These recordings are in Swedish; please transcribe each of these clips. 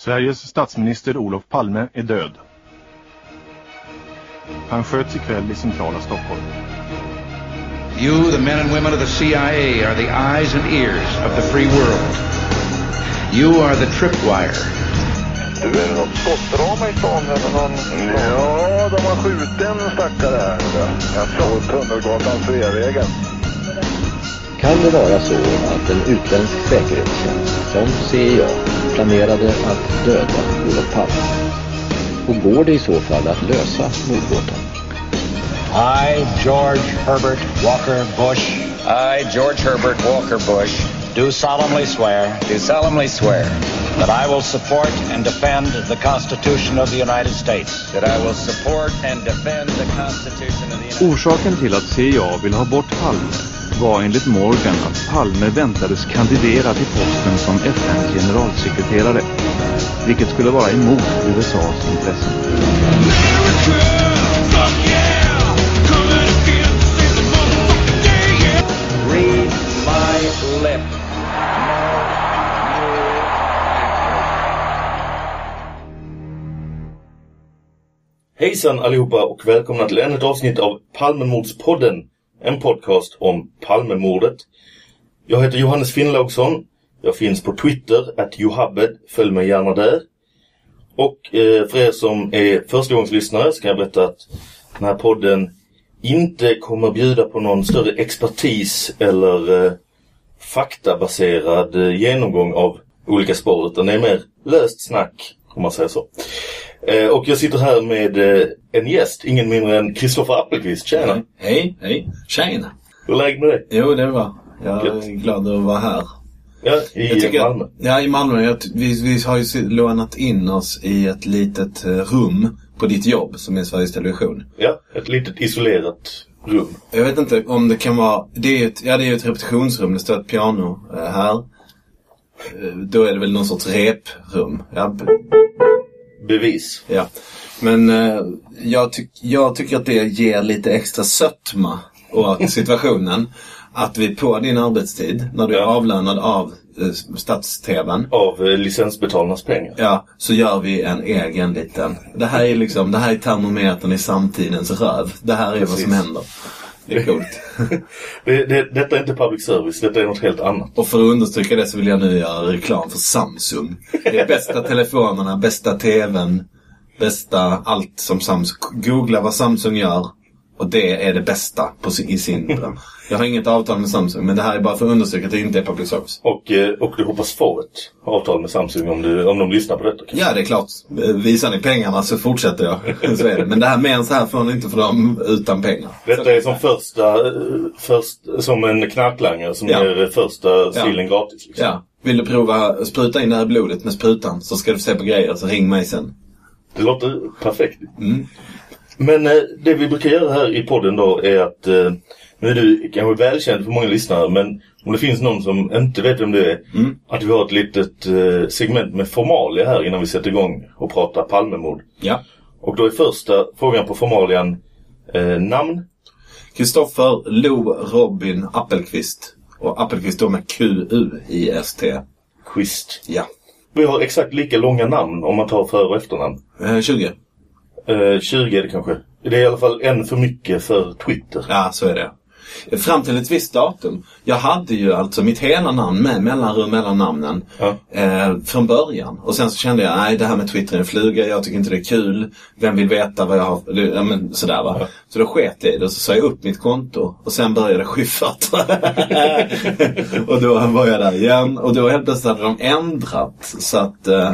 Sveriges statsminister Olof Palme är död. Han sköts ikväll i centrala Stockholm. You, the men and women of the CIA, are the eyes and ears of the free world. You are the tripwire. Du, är det något skottdrama i stan eller någon? Ja, de har skjutit en stackare här. Jag såg Tunnelgatan Sveavägen. Kan det vara så att en utländsk säkerhetstjänst som CIA planerade att döda Olof Palme? Och går det i så fall att lösa mordgåtan? I, George Herbert Walker Bush, I, George Herbert Walker Bush, do solemnly swear do solemnly swear that I will support and defend the Constitution of the United States. that I will support and defend the Constitution of the United States. Orsaken till att CIA vill ha bort Palme var enligt Morgan att Palme väntades kandidera till posten som FNs generalsekreterare, vilket skulle vara emot USAs intressen. Read my lips. Hejsan allihopa och välkomna till ännu ett avsnitt av Palmemordspodden. En podcast om Palmemordet. Jag heter Johannes Finnlaugsson. Jag finns på Twitter, att Johabed. Följ mig gärna där. Och eh, för er som är förstagångslyssnare så kan jag berätta att den här podden inte kommer bjuda på någon större expertis eller eh, faktabaserad eh, genomgång av olika spår utan det är mer löst snack om man säger så. Eh, och jag sitter här med eh, en gäst, ingen mindre än Kristoffer Appelqvist. Tjena! Hej, hej. Tjena. Hur är läget med dig? Jo, det är bra. Jag Gött. är glad att vara här. Ja, i tycker- Malmö. Ja, i Malmö. Jag, vi, vi har ju lånat in oss i ett litet eh, rum på ditt jobb som är Sveriges Television. Ja, ett litet isolerat rum. Jag vet inte om det kan vara... Det är ett, ja, det är ett repetitionsrum. Det står ett piano här. Då är det väl någon sorts reprum. Ja, Bevis. ja. Men eh, jag, tyck, jag tycker att det ger lite extra sötma åt situationen. Att vi på din arbetstid, när du är avlönad av eh, stats-tvn, Av eh, licensbetalarnas pengar. Ja, så gör vi en egen liten. Det här är liksom, det här är termometern i samtidens röv. Det här är vad som Precis. händer. Det är coolt. Det, det, detta är inte public service, detta är något helt annat. Och för att understryka det så vill jag nu göra reklam för Samsung. Det är bästa telefonerna, bästa tvn, bästa allt som Samsung. Googla vad Samsung gör. Och det är det bästa på sin, i sin Jag har inget avtal med Samsung, men det här är bara för att understryka att det inte är public service. Och, eh, och du hoppas få ett avtal med Samsung om, du, om de lyssnar på detta. kanske. Ja, det är klart. Visar ni pengarna så fortsätter jag. Så är det. Men det här än så här får ni inte för dem utan pengar. Detta är som första, eh, först, som en knarklangare som Ja. ger första sillen gratis. Liksom. Ja. Vill du prova spruta in det här blodet med sprutan så ska du se på grejer så ring mig sen. Det låter perfekt. Mm. Men eh, det vi brukar göra här i podden då är att eh, nu är du kanske välkänd för många lyssnare men om det finns någon som inte vet vem du är Mm. att vi har ett litet eh, segment med formalia här innan vi sätter igång och pratar Palmemord. Ja. Och då är första frågan på formalian eh, namn. Kristoffer Lo Robin Appelqvist. Och Appelqvist då med Q-U-I-S-T. Quist. Ja. Vi har exakt lika långa namn om man tar för och efternamn. Eh, 20. Eh, 20 är det kanske. Det är i alla fall en för mycket för Twitter. Ja, så är det. Fram till ett visst datum. Jag hade ju alltså mitt hela namn med mellanrum mellan namnen. Ja. Eh, från början. Och sen så kände jag, nej det här med Twitter är en fluga, jag tycker inte det är kul. Vem vill veta vad jag har, ja men sådär va. Ja. Så då sket jag i det och så sa jag upp mitt konto. Och sen började Schyffert. och då var jag där igen. Och då helt plötsligt hade de ändrat så att eh,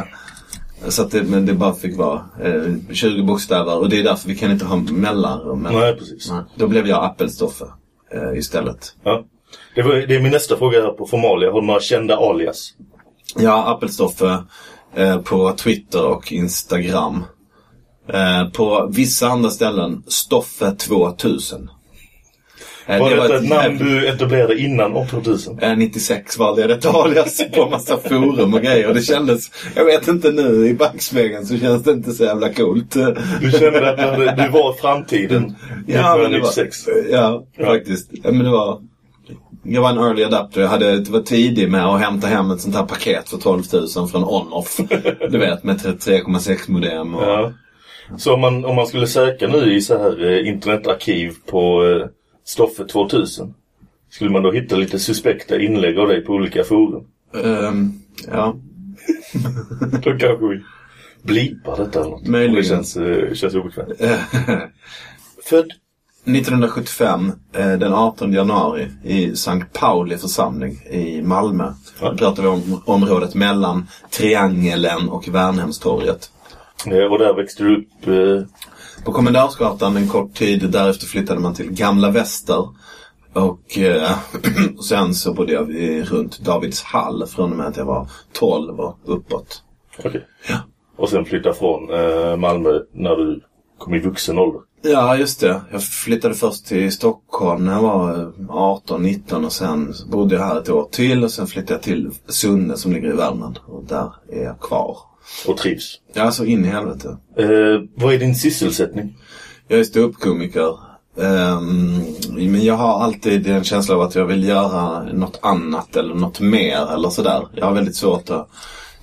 så att det, men det bara fick vara eh, 20 bokstäver och det är därför vi kan inte ha mellanrum. mellan- Nej, precis. Nej. Då blev jag Appelstoffer eh, istället. Ja. Det, var, det är min nästa fråga här på formalia. Har du några kända alias? Ja, Appelstoffer eh, på Twitter och Instagram. Eh, på vissa andra ställen Stoffe 2000. Eh, Var det detta ett ett namn du etablerade innan år 2000? Eh, 96 valde jag detta alias på en massa forum och grejer. Det kändes, jag vet inte nu i backspegeln så känns det inte så jävla coolt. Du kände att du, var framtiden Ja, men det var, 1996? ja, Ja. faktiskt. Men det var Jag var en early adapter. Jag hade, var tidig med att hämta hem ett sånt här paket för 12 000 från On-Off. du vet med 33,6 modem. Och... Ja. Så om man, om man skulle söka nu i så här eh, internetarkiv på eh, Stoffe 2000. Skulle man då hitta lite suspekta inlägg av dig på olika forum? Ehm, ja, Då kanske vi blipar detta eller något. Möjligen. Det känns, eh, känns obekvämt. Född 1975, eh, den 18 januari, i Sankt Pauli församling i Malmö. Ja. Då pratar vi om området mellan Triangeln och Värnhemstorget. eh, och där växte du upp. Eh, På Kommendarsgatan en kort tid, därefter flyttade man till Gamla Väster. Och eh, sen så bodde jag runt Davids hall från och med att jag var 12 och uppåt. Okej. Och sen flytta från eh, Malmö när du kom i vuxen ålder. Ja, just det. Jag flyttade först till Stockholm när jag var 18-19 och sen bodde jag här ett år till och sen flyttade jag till Sunne som ligger i Värmland. Och där är jag kvar. Och trivs. Ja, så in i helvete. Eh, vad är din sysselsättning? Jag är ståuppkomiker. Ehm, men jag har alltid en känsla av att jag vill göra något annat eller något mer eller sådär. Jag har väldigt svårt att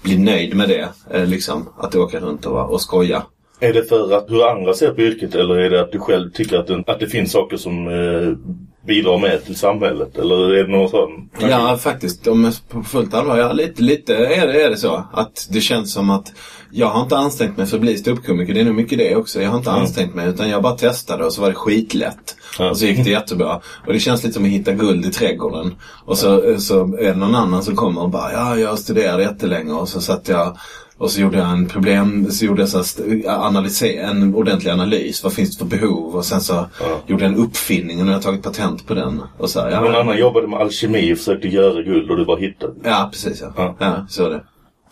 bli nöjd med det. eh, liksom, att åka runt och, och skoja. Är det för att hur andra ser på yrket eller är det att du själv tycker att, den, att det finns saker som eh, bidrar med till samhället? Eller är det någon sån? Ja, faktiskt. Om på fullt allvar, ja, lite, lite är, det, är det så. Att det känns som att jag har inte ansträngt mig för att bli ståuppkomiker. Det är nog mycket det också. Jag har inte Mm. ansträngt mig utan jag bara testade och så var det skitlätt. Ja. Och så gick det jättebra. Och det känns lite som att hitta guld i trädgården. Och så, så är det någon annan som kommer och bara, ja, jag studerade jättelänge och så satt jag och så gjorde jag en problem, så gjorde jag så här st- analyse, en ordentlig analys. Vad finns det för behov? Och sen så gjorde jag en uppfinning och nu har jag tagit patent på den. Och så här, ja, Någon annan jobbade med alkemi och försökte göra guld och du bara hittade. Ja, precis ja. Ja. Ja, så det.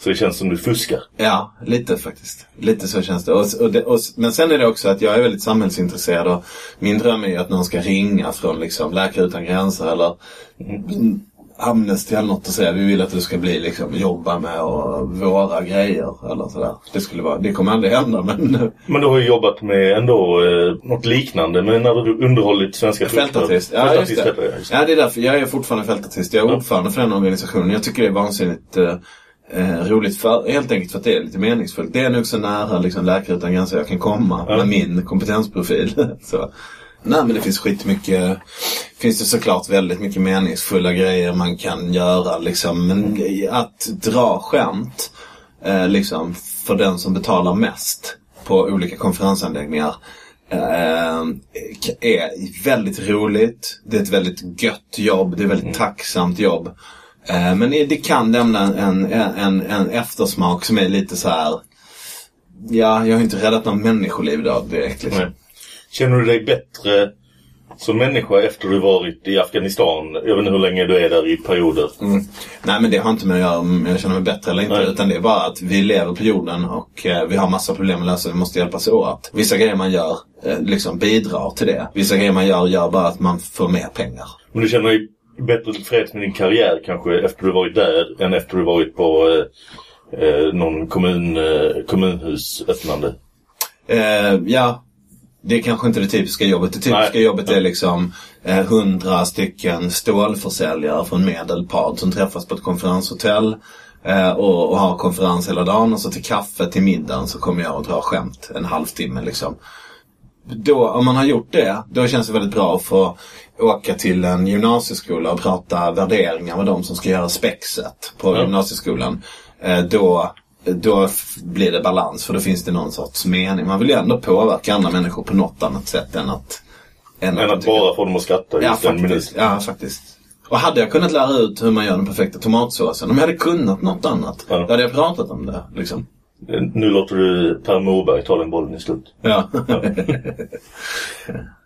Så det känns som du fuskar. Ja, lite faktiskt. Lite så känns det. Och, och det och, men sen är det också att jag är väldigt samhällsintresserad och min dröm är ju att någon ska ringa från liksom Läkare Utan Gränser eller mm, Amnesty eller något och säga vi vill att du ska bli liksom jobba med och våra grejer eller sådär. Det skulle vara, det kommer aldrig hända men Men du har ju jobbat med ändå eh, något liknande men när du underhållit svenska Fältartist. Ja, Fältartist det. Just det. Ja, det är därför. Jag är fortfarande fältartist. Jag är Ja. ordförande för den organisationen. Jag tycker det är vansinnigt eh, eh, roligt. För, helt enkelt för att det är lite meningsfullt. Det är nog så nära liksom, Läkare Utan Gränser jag kan komma Ja. med min kompetensprofil. så. Nej men det finns skitmycket, finns det såklart väldigt mycket meningsfulla grejer man kan göra liksom. Men att dra skämt eh, liksom för den som betalar mest på olika konferensanläggningar eh, är väldigt roligt. Det är ett väldigt gött jobb. Det är ett väldigt tacksamt jobb. Eh, men det kan lämna en, en, en eftersmak som är lite så här. Ja, jag har inte räddat någon människoliv idag direkt liksom. Nej. Känner du dig bättre som människa efter du varit i Afghanistan? Jag vet inte hur länge du är där i perioder. Mm. Nej men det har inte med att göra om jag känner mig bättre eller inte. Nej. Utan det är bara att vi lever på jorden och eh, vi har massa problem att lösa. Vi måste hjälpas åt. Vissa grejer man gör eh, liksom bidrar till det. Vissa grejer man gör gör bara att man får mer pengar. Men du känner dig bättre tillfreds med din karriär kanske efter du varit där än efter du varit på eh, eh, någon kommun, eh, kommunhusöppnande? Eh, ja, det är kanske inte det typiska jobbet. Det typiska Nej. jobbet är liksom eh, hundra stycken stålförsäljare från Medelpad som träffas på ett konferenshotell. Eh, och, och har konferens hela dagen och så till kaffe till middagen så kommer jag och drar skämt en halvtimme liksom. Då, om man har gjort det, då känns det väldigt bra att få åka till en gymnasieskola och prata värderingar med de som ska göra spexet på Ja. gymnasieskolan. Eh, då, då blir det balans för då finns det någon sorts mening. Man vill ju ändå påverka andra människor på något annat sätt än att... Än att tycka- bara få dem att skratta Ja, faktiskt. Ja, faktiskt. Och hade jag kunnat lära ut hur man gör den perfekta tomatsåsen, om jag hade kunnat något annat, Ja. då hade jag pratat om det. Liksom. Nu låter du Per Morberg ta den bollen i slut. Ja.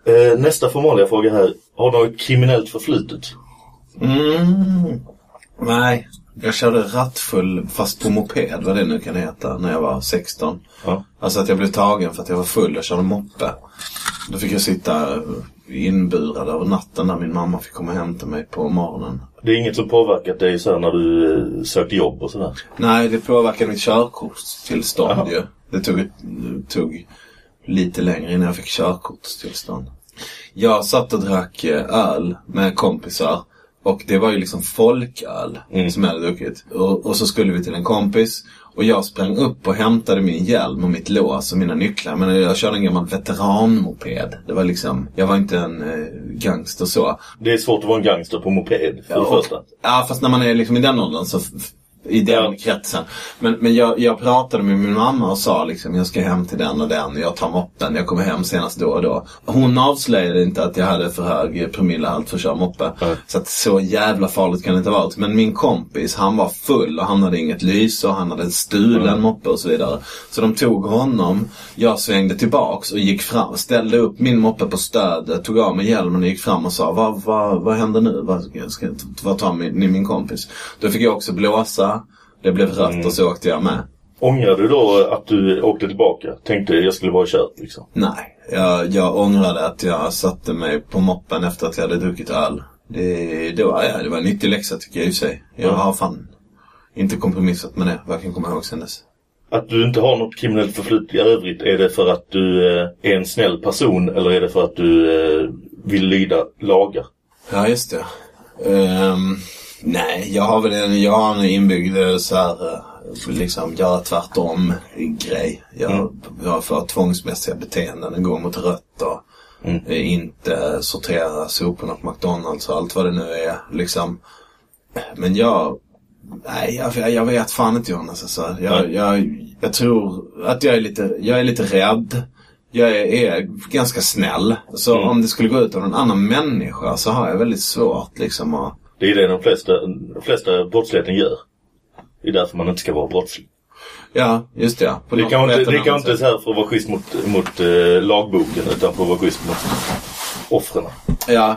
Eh, nästa formalia fråga här. Har du något kriminellt förflutet? mm. Nej, jag körde rattfull fast på moped, vad det nu kan heta, när jag var 16. Ja. Alltså att jag blev tagen för att jag var full och körde moppe. Då fick jag sitta inburad över natten när min mamma fick komma och hämta mig på morgonen. Det är inget som påverkat dig så här när du eh, sökte jobb och sådär? Nej, det påverkade mitt körkortstillstånd ju. Det tog, tog lite längre innan jag fick körkortstillstånd. Jag satt och drack eh, öl med kompisar Och det var ju liksom folköl Mm. som jag hade druckit. Och, och så skulle vi till en kompis. Och jag sprang upp och hämtade min hjälm och mitt lås och mina nycklar. Men jag körde en gammal veteranmoped. Det var liksom, jag var inte en eh, gangster så. Det är svårt att vara en gangster på moped, för det och- första. Ja, fast när man är liksom i den åldern så i den kretsen. Men, men jag, jag pratade med min mamma och sa liksom jag ska hem till den och den. Jag tar moppen. Jag kommer hem senast då och då. Hon avslöjade inte att jag hade för hög promillehalt för att köra moppe. Nej. Så att så jävla farligt kan det inte ha varit. Men min kompis han var full och han hade inget lyse och han hade en stulen moppe och så vidare. Så de tog honom. Jag svängde tillbaks och gick fram. Ställde upp min moppe på stödet. Tog av mig hjälmen och gick fram och sa vad, vad, vad händer nu? Vad, ska, vad tar min, ni min kompis? Då fick jag också blåsa. Det blev rött och så åkte jag med. Ångrar du då att du åkte tillbaka? Tänkte jag skulle vara kört liksom? Nej, jag, jag ångrade att jag satte mig på moppen efter att jag hade druckit öl. Det, det, var, ja, det var en nyttig läxa tycker jag i sig. Jag Mm. har fan inte kompromissat med det, kan komma ihåg sen dess. Att du inte har något kriminellt förflutet i övrigt, är det för att du eh, är en snäll person eller är det för att du eh, vill lyda lagar? Ja, just det. Ehm, nej, jag har väl en, jag har en inbyggd eh, så här, eh, liksom göra tvärtom grej. Jag, Mm. jag får tvångsmässiga beteenden, gå mot rött och Mm. eh, inte sortera soporna på McDonalds och allt vad det nu är. Liksom. Men jag, nej, jag, jag vet fan inte Jonas. Alltså. Jag, Nej. jag, jag tror att jag är lite, jag är lite rädd. Jag är, är ganska snäll. Så Mm. om det skulle gå ut av någon annan människa så har jag väldigt svårt liksom att... Det är det de flesta, de flesta brottsligheten gör. Det är därför man inte ska vara brottslig. Ja, just det. ja. På Det kan inte, det kan inte så här för att vara schysst mot, mot eh, lagboken utan för att vara schysst mot offren. Ja,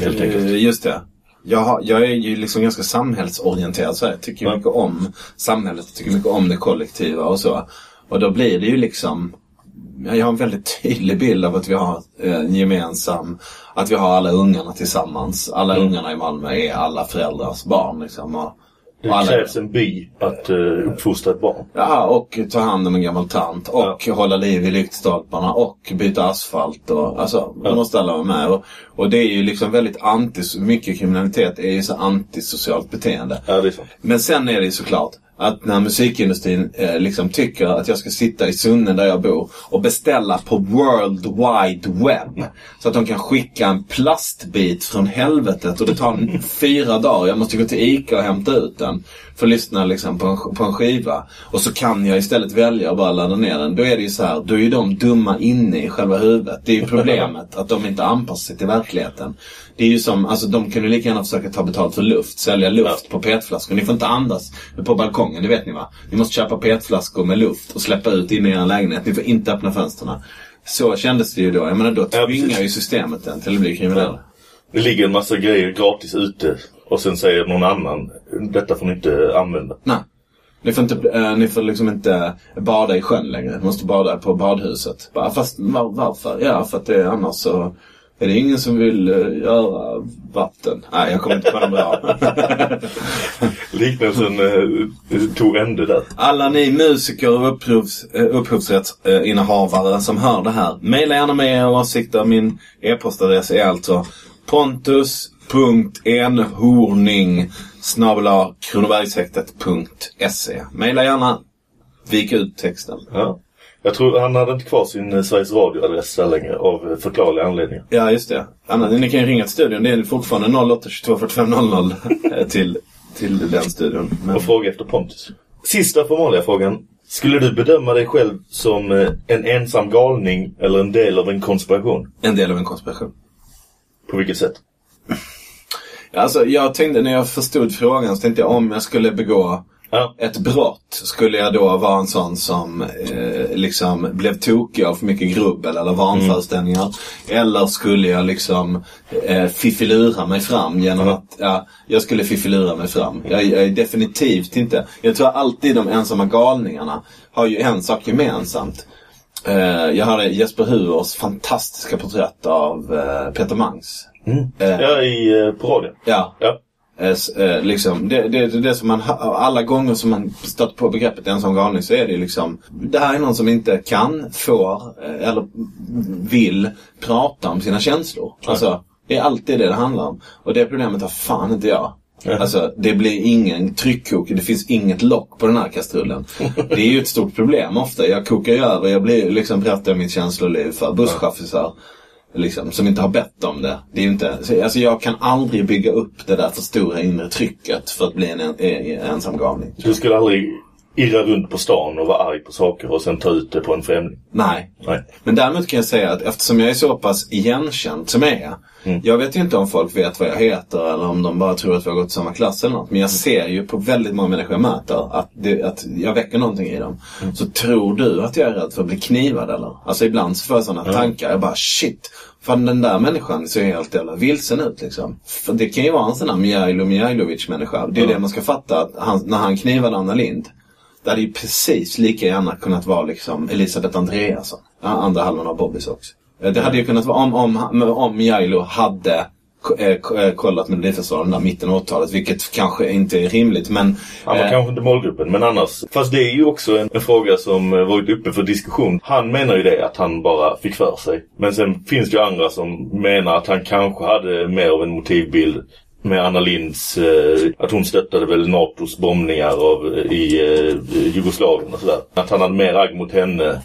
Helt enkelt. eh, just det. Jag, har, jag är ju liksom ganska samhällsorienterad så jag tycker Ja. mycket om samhället. Jag tycker mycket om det kollektiva och så. Och då blir det ju liksom jag har en väldigt tydlig bild av att vi har eh, en gemensam, att vi har alla ungarna tillsammans. Alla Mm. ungarna i Malmö är alla föräldrars barn liksom. Och, Det alla, krävs en by att uh, uppfostra ett barn. Ja, och ta hand om en gammal tant och hålla liv i lyktstolparna och byta asfalt. Och, alltså, Ja. då måste alla vara med. Och, och det är ju liksom väldigt anti, mycket kriminalitet är ju så antisocialt beteende. Ja, det är sant. Men sen är det ju såklart att när musikindustrin eh, liksom tycker att jag ska sitta i Sunne där jag bor och beställa på World Wide Web. Så att de kan skicka en plastbit från helvetet och det tar fyra dagar. Jag måste gå till ICA och hämta ut den. För att lyssna liksom på, en, på en skiva. Och så kan jag istället välja att bara ladda ner den. Då är det ju så här, då är ju de dumma inne i själva huvudet. Det är ju problemet, att de inte anpassar sig till verkligheten. Det är ju som, alltså de kunde lika gärna försöka ta betalt för luft, sälja luft på petflaskor. Ni får inte andas på balkongen, det vet ni va? Ni måste köpa petflaskor med luft och släppa ut in i er lägenhet. Ni får inte öppna fönstren. Så kändes det ju då. Jag menar då tvingar ju systemet den till att bli kriminell. Det ligger en massa grejer gratis ute och sen säger någon annan detta får ni inte använda. Nej. Ni får, inte, eh, ni får liksom inte bada i sjön längre. Ni måste bada på badhuset. Bara, fast var, varför? Ja, för att det, annars så är det ingen som vill eh, göra vatten. Nej, jag kommer inte på den bra. Liknelsen eh, tog ände där. Alla ni musiker och upphovs, eh, upphovsrättsinnehavare som hör det här. Maila gärna med era åsikter. Min e-postadress är alltså pontus.enhorning kronobergshäktet.se Maila gärna. Vik ut texten. Ja. Jag tror han hade inte kvar sin eh, Sveriges Radio-adress där längre av eh, förklarliga anledningar. Ja, just det. Anna, ni kan ju ringa till studion. Det är fortfarande 08 22 45 00 eh, till, till den studion. Men... Och fråga efter Pontus. Sista formalia frågan. Skulle du bedöma dig själv som eh, en ensam galning eller en del av en konspiration? En del av en konspiration. På vilket sätt? Alltså, jag tänkte när jag förstod frågan så tänkte jag om jag skulle begå Ja. ett brott. Skulle jag då vara en sån som eh, liksom blev tokig av för mycket grubbel eller vanföreställningar? Eller skulle jag liksom eh, fiffilura mig fram genom att, ja, jag skulle fiffilura mig fram. Jag, jag är definitivt inte, jag tror alltid de ensamma galningarna har ju en sak gemensamt. Eh, jag hörde Jesper Huors fantastiska porträtt av eh, Peter Mangs. Eh, Ja, i, på radion. ja. Ja. Eh, s- liksom, det, det, det, som man, alla gånger som man stött på begreppet ensam galning så är det liksom, det här är någon som inte kan, får eller vill prata om sina känslor. Alltså, Det är alltid det det handlar om. Och det problemet har fan inte jag. Alltså, det blir ingen tryckkok. Det finns inget lock på den här kastrullen. Det är ju ett stort problem ofta. Jag kokar ju över. Jag blir liksom berättar mitt känsloliv för busschaufförer. Liksom, som inte har bett om det. det är inte, så, alltså jag kan aldrig bygga upp det där för stora inre trycket för att bli en, en, en ensam galning. Du skulle aldrig irra runt på stan och vara arg på saker och sen ta ut det på en främling? Nej. Nej. Men däremot kan jag säga att eftersom jag är så pass igenkänd som jag är. Mm. Jag vet ju inte om folk vet vad jag heter eller om de bara tror att vi har gått i samma klass eller något. Men jag ser ju på väldigt många människor jag möter att, det, att jag väcker någonting i dem. Mm. Så tror du att jag är rädd för att bli knivad eller? Alltså ibland så får jag sådana tankar. Jag bara shit. Fan den där människan ser helt jävla vilsen ut liksom. För det kan ju vara en sån här Mijailo Mijailovic människa. Det är det man ska fatta. Att han, när han knivade Anna Lind det hade ju precis lika gärna kunnat vara liksom Elisabeth Andreasson. Andra halvan av Bobbys också. Eh, Det hade ju kunnat vara om, om, om Mjailo hade eh, eh, kollat Melodifestivalen där mitten av 80-talet. Vilket kanske inte är rimligt men... Han var eh, kanske inte målgruppen, men annars. Fast det är ju också en, en fråga som varit uppe för diskussion. Han menar ju det, att han bara fick för sig. Men sen finns det ju andra som menar att han kanske hade mer av en motivbild med Anna Linds, eh, att hon stöttade väl NATOs bombningar av, i eh, Jugoslavien och sådär. Att han hade mer agg mot henne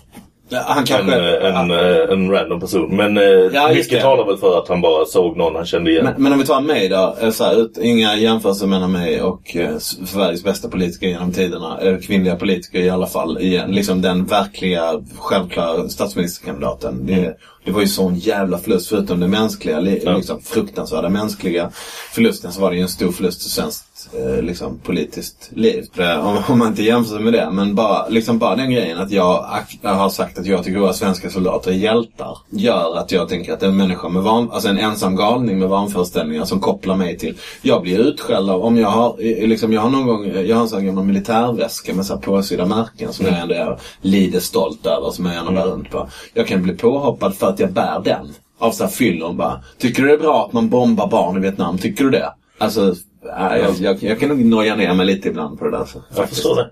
han kanske... eh, en, eh, en random person. Men eh, Ja, mycket det. talar väl för att han bara såg någon han kände igen. Men, men om vi tar mig då. Så här, ut, inga jämförelser mellan mig och eh, Sveriges bästa politiker genom tiderna. Kvinnliga politiker i alla fall. Igen, liksom den verkliga, självklara statsministerkandidaten. Det, det var ju sån jävla förlust förutom den mänskliga, liksom, fruktansvärda mänskliga förlusten så var det ju en stor förlust i svenskt eh, liksom, politiskt liv. Om, om man inte jämför med det. Men bara, liksom, bara den grejen att jag, jag har sagt att jag tycker våra svenska soldater är hjältar. Gör att jag tänker att en människa med van, alltså en ensam galning med vanföreställningar som kopplar mig till. Jag blir utskälld av, om jag har, liksom, jag har någon gång, jag har en sån här gammal militärväska med så här påsydda märken som jag ändå är lite stolt över. Som jag gärna bär runt på. Jag kan bli påhoppad för att jag bär den. Av så här fyllon bara. Tycker du det är bra att man bombar barn i Vietnam? Tycker du det? Alltså, nej, jag, jag, jag kan nog noja ner mig lite ibland på det där. Så, Jag förstår det.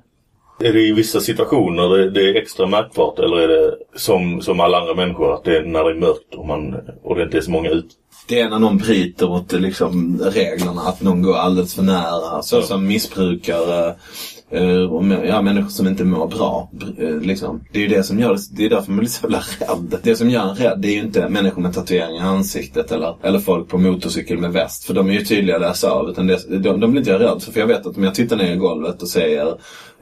Är det i vissa situationer det, det är extra märkbart eller är det som, som alla andra människor att det är när det är mörkt och, man, och det inte är så många ut? Det är när någon bryter mot liksom, reglerna, att någon går alldeles för nära. Så Ja. som missbrukare och mä- ja, människor som inte mår bra. br- eh, Liksom. Det är ju det som gör det är därför man blir så jävla rädd. Det som gör en rädd det är ju inte människor med tatueringar i ansiktet eller, eller folk på motorcykel med väst. För de är ju tydliga att läsa av. Utan det, de, de blir inte jag rädd för. För jag vet att om jag tittar ner i golvet och säger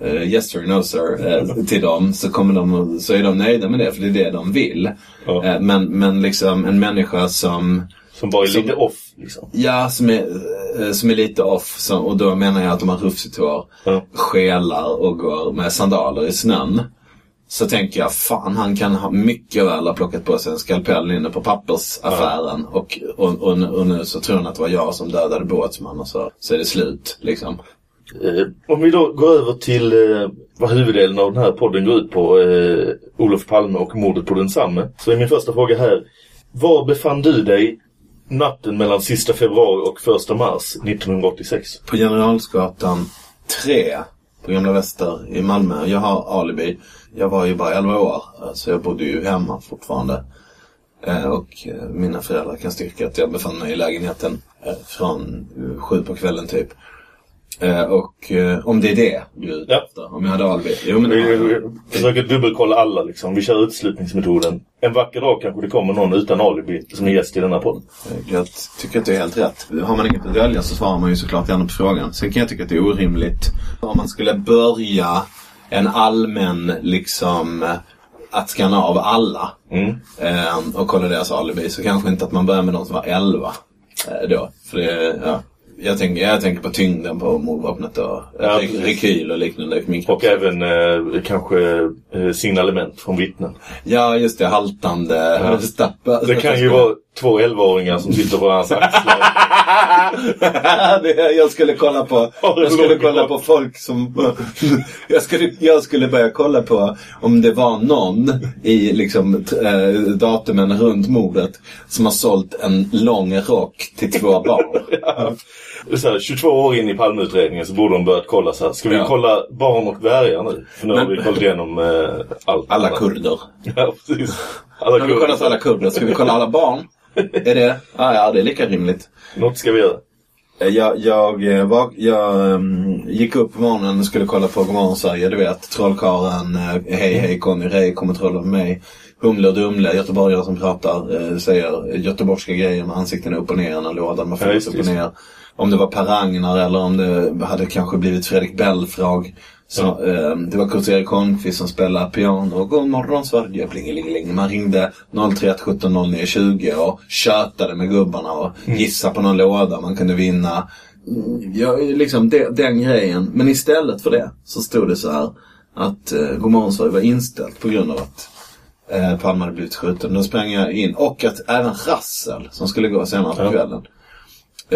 eh, yes sir, no sir eh, till dem så, kommer de, så är de nöjda med det. För det är det de vill. Ja. Eh, men, men liksom en människa som Som bara är Som- lite off liksom. Ja, som är, eh, som är lite off. Så, och då menar jag att de har rufsigt hår, Ja. skelar och går med sandaler i snön. Så tänker jag, fan han kan ha mycket väl ha plockat på sig en skalpell inne på pappersaffären. Och, och, och, och nu så tror han att det var jag som dödade Båtsman och så, så är det slut. Liksom. Eh, om vi då går över till eh, vad huvuddelen av den här podden går ut på, eh, Olof Palme och mordet på densamme. Så är min första fråga här. Var befann du dig natten mellan sista februari och första mars 1986? På Generalsgatan 3 på Gamla Väster i Malmö. Jag har alibi. Jag var ju bara 11 år, så jag bodde ju hemma fortfarande. Eh, och eh, mina föräldrar kan styrka att jag befann mig i lägenheten eh, från sju på kvällen typ. Eh, Och eh, om det är det du är ute Ja. efter, om jag hade alibi. Jo men Vi, vi, vi försöker dubbelkolla alla liksom. Vi kör utslutningsmetoden. En vacker dag kanske det kommer någon utan alibi som är gäst i denna podd. Eh, Jag tycker att det är helt rätt. Har man inget att dölja så svarar man ju såklart gärna på frågan. Sen kan jag tycka att det är orimligt om man skulle börja en allmän liksom att skanna av alla Mm. eh, och kolla deras alibi så kanske inte att man börjar med de som var 11 eh, då. För det, ja. Jag tänker, jag tänker på tyngden på mordvapnet och Ja, rekyl och liknande. Min Och även eh, kanske eh, signalement från vittnen. Ja, just det. Haltande. Ja. Stappa. Det kan ju vara två 11-åringar som sitter på hans axlar. det, jag skulle kolla på, jag skulle kolla på folk som... jag, skulle, jag skulle börja kolla på om det var någon i liksom, eh, datumen runt mordet som har sålt en lång rock till två barn. så här, 22 år in i Palmeutredningen så borde de börjat kolla så här. Ska vi Ja. kolla barn och dvärgar nu? För nu har vi kollat igenom eh, allt. Alla kurder. Ja, precis. Alla Nu har vi kollat alla kurder. Ska vi kolla alla barn? Är det? Ah, ja, det är lika rimligt. Något ska vi göra. Eh, Jag, jag, eh, var, jag ehm, gick upp på morgonen och skulle kolla på Godmorgon Sverige. Du vet, Trollkarlen, eh, Hej hej Conny Rey kommer trolla med mig. Humle och Dumle, göteborgare som pratar, eh, säger göteborgska grejer med ansikten upp och ner när lådan med Ja, fokus upp och ner. Om det var Per Ragnar eller om det hade kanske blivit Fredrik Belfrage. Så, eh, det var Kurt-Erik Holmqvist som spelade piano. God morgon Sverige, plingelingeling. Man ringde 031 17 09 20 och tjötade med gubbarna och gissa på någon låda man kunde vinna. Mm, Ja, liksom det, den grejen. Men istället för det så stod det så här att eh, Godmorgon Sverige var inställt på grund av att eh, Palme hade blivit skjuten. Då sprang jag in och att även Rassel som skulle gå senare på kvällen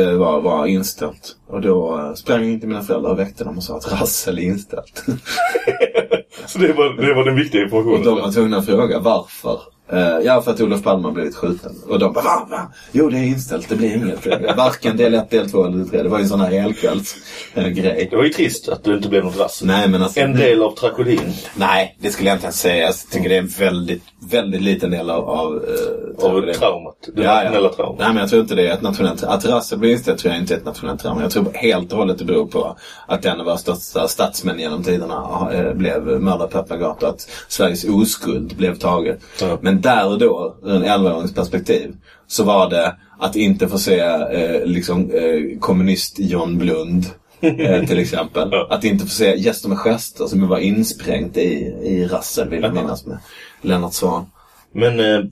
var, var inställt. Och då eh, sprang jag in till mina föräldrar och väckte dem och sa att Rassel är inställt. Så det var, det var den viktiga och de informationen. var tvungna att fråga varför. Eh, ja, för att Olof Palme har blivit skjuten. Och de bara, va, va? Jo, det är inställt. Det blir inget. Varken del 1, del 2 eller del 3. Det var ju en sån här helkvällsgrej. Det var ju trist att det inte blev något rassel. Nej, men alltså... En del av tragedin. Nej, det skulle jag inte ens säga. Jag tycker det är en väldigt, väldigt liten del av... Av, eh, Av traumat. Det Ja, nationella ja. traumat. Nej, men jag tror inte det är ett nationellt. Att Rassel blir inställd tror jag inte är ett nationellt trauma. Jag tror helt och hållet det beror på att en av våra största statsmän genom tiderna eh, blev mördad på öppna gator. Att Sveriges oskuld blev taget. Ja. Men där och då, ur en 11-årings perspektiv, så var det att inte få se eh, liksom, eh, kommunist John Blund. eh, till exempel. Att inte få se Gäster med gester som var insprängt i, i Rassel, vill jag minnas med Lennart Swahn. Men eh,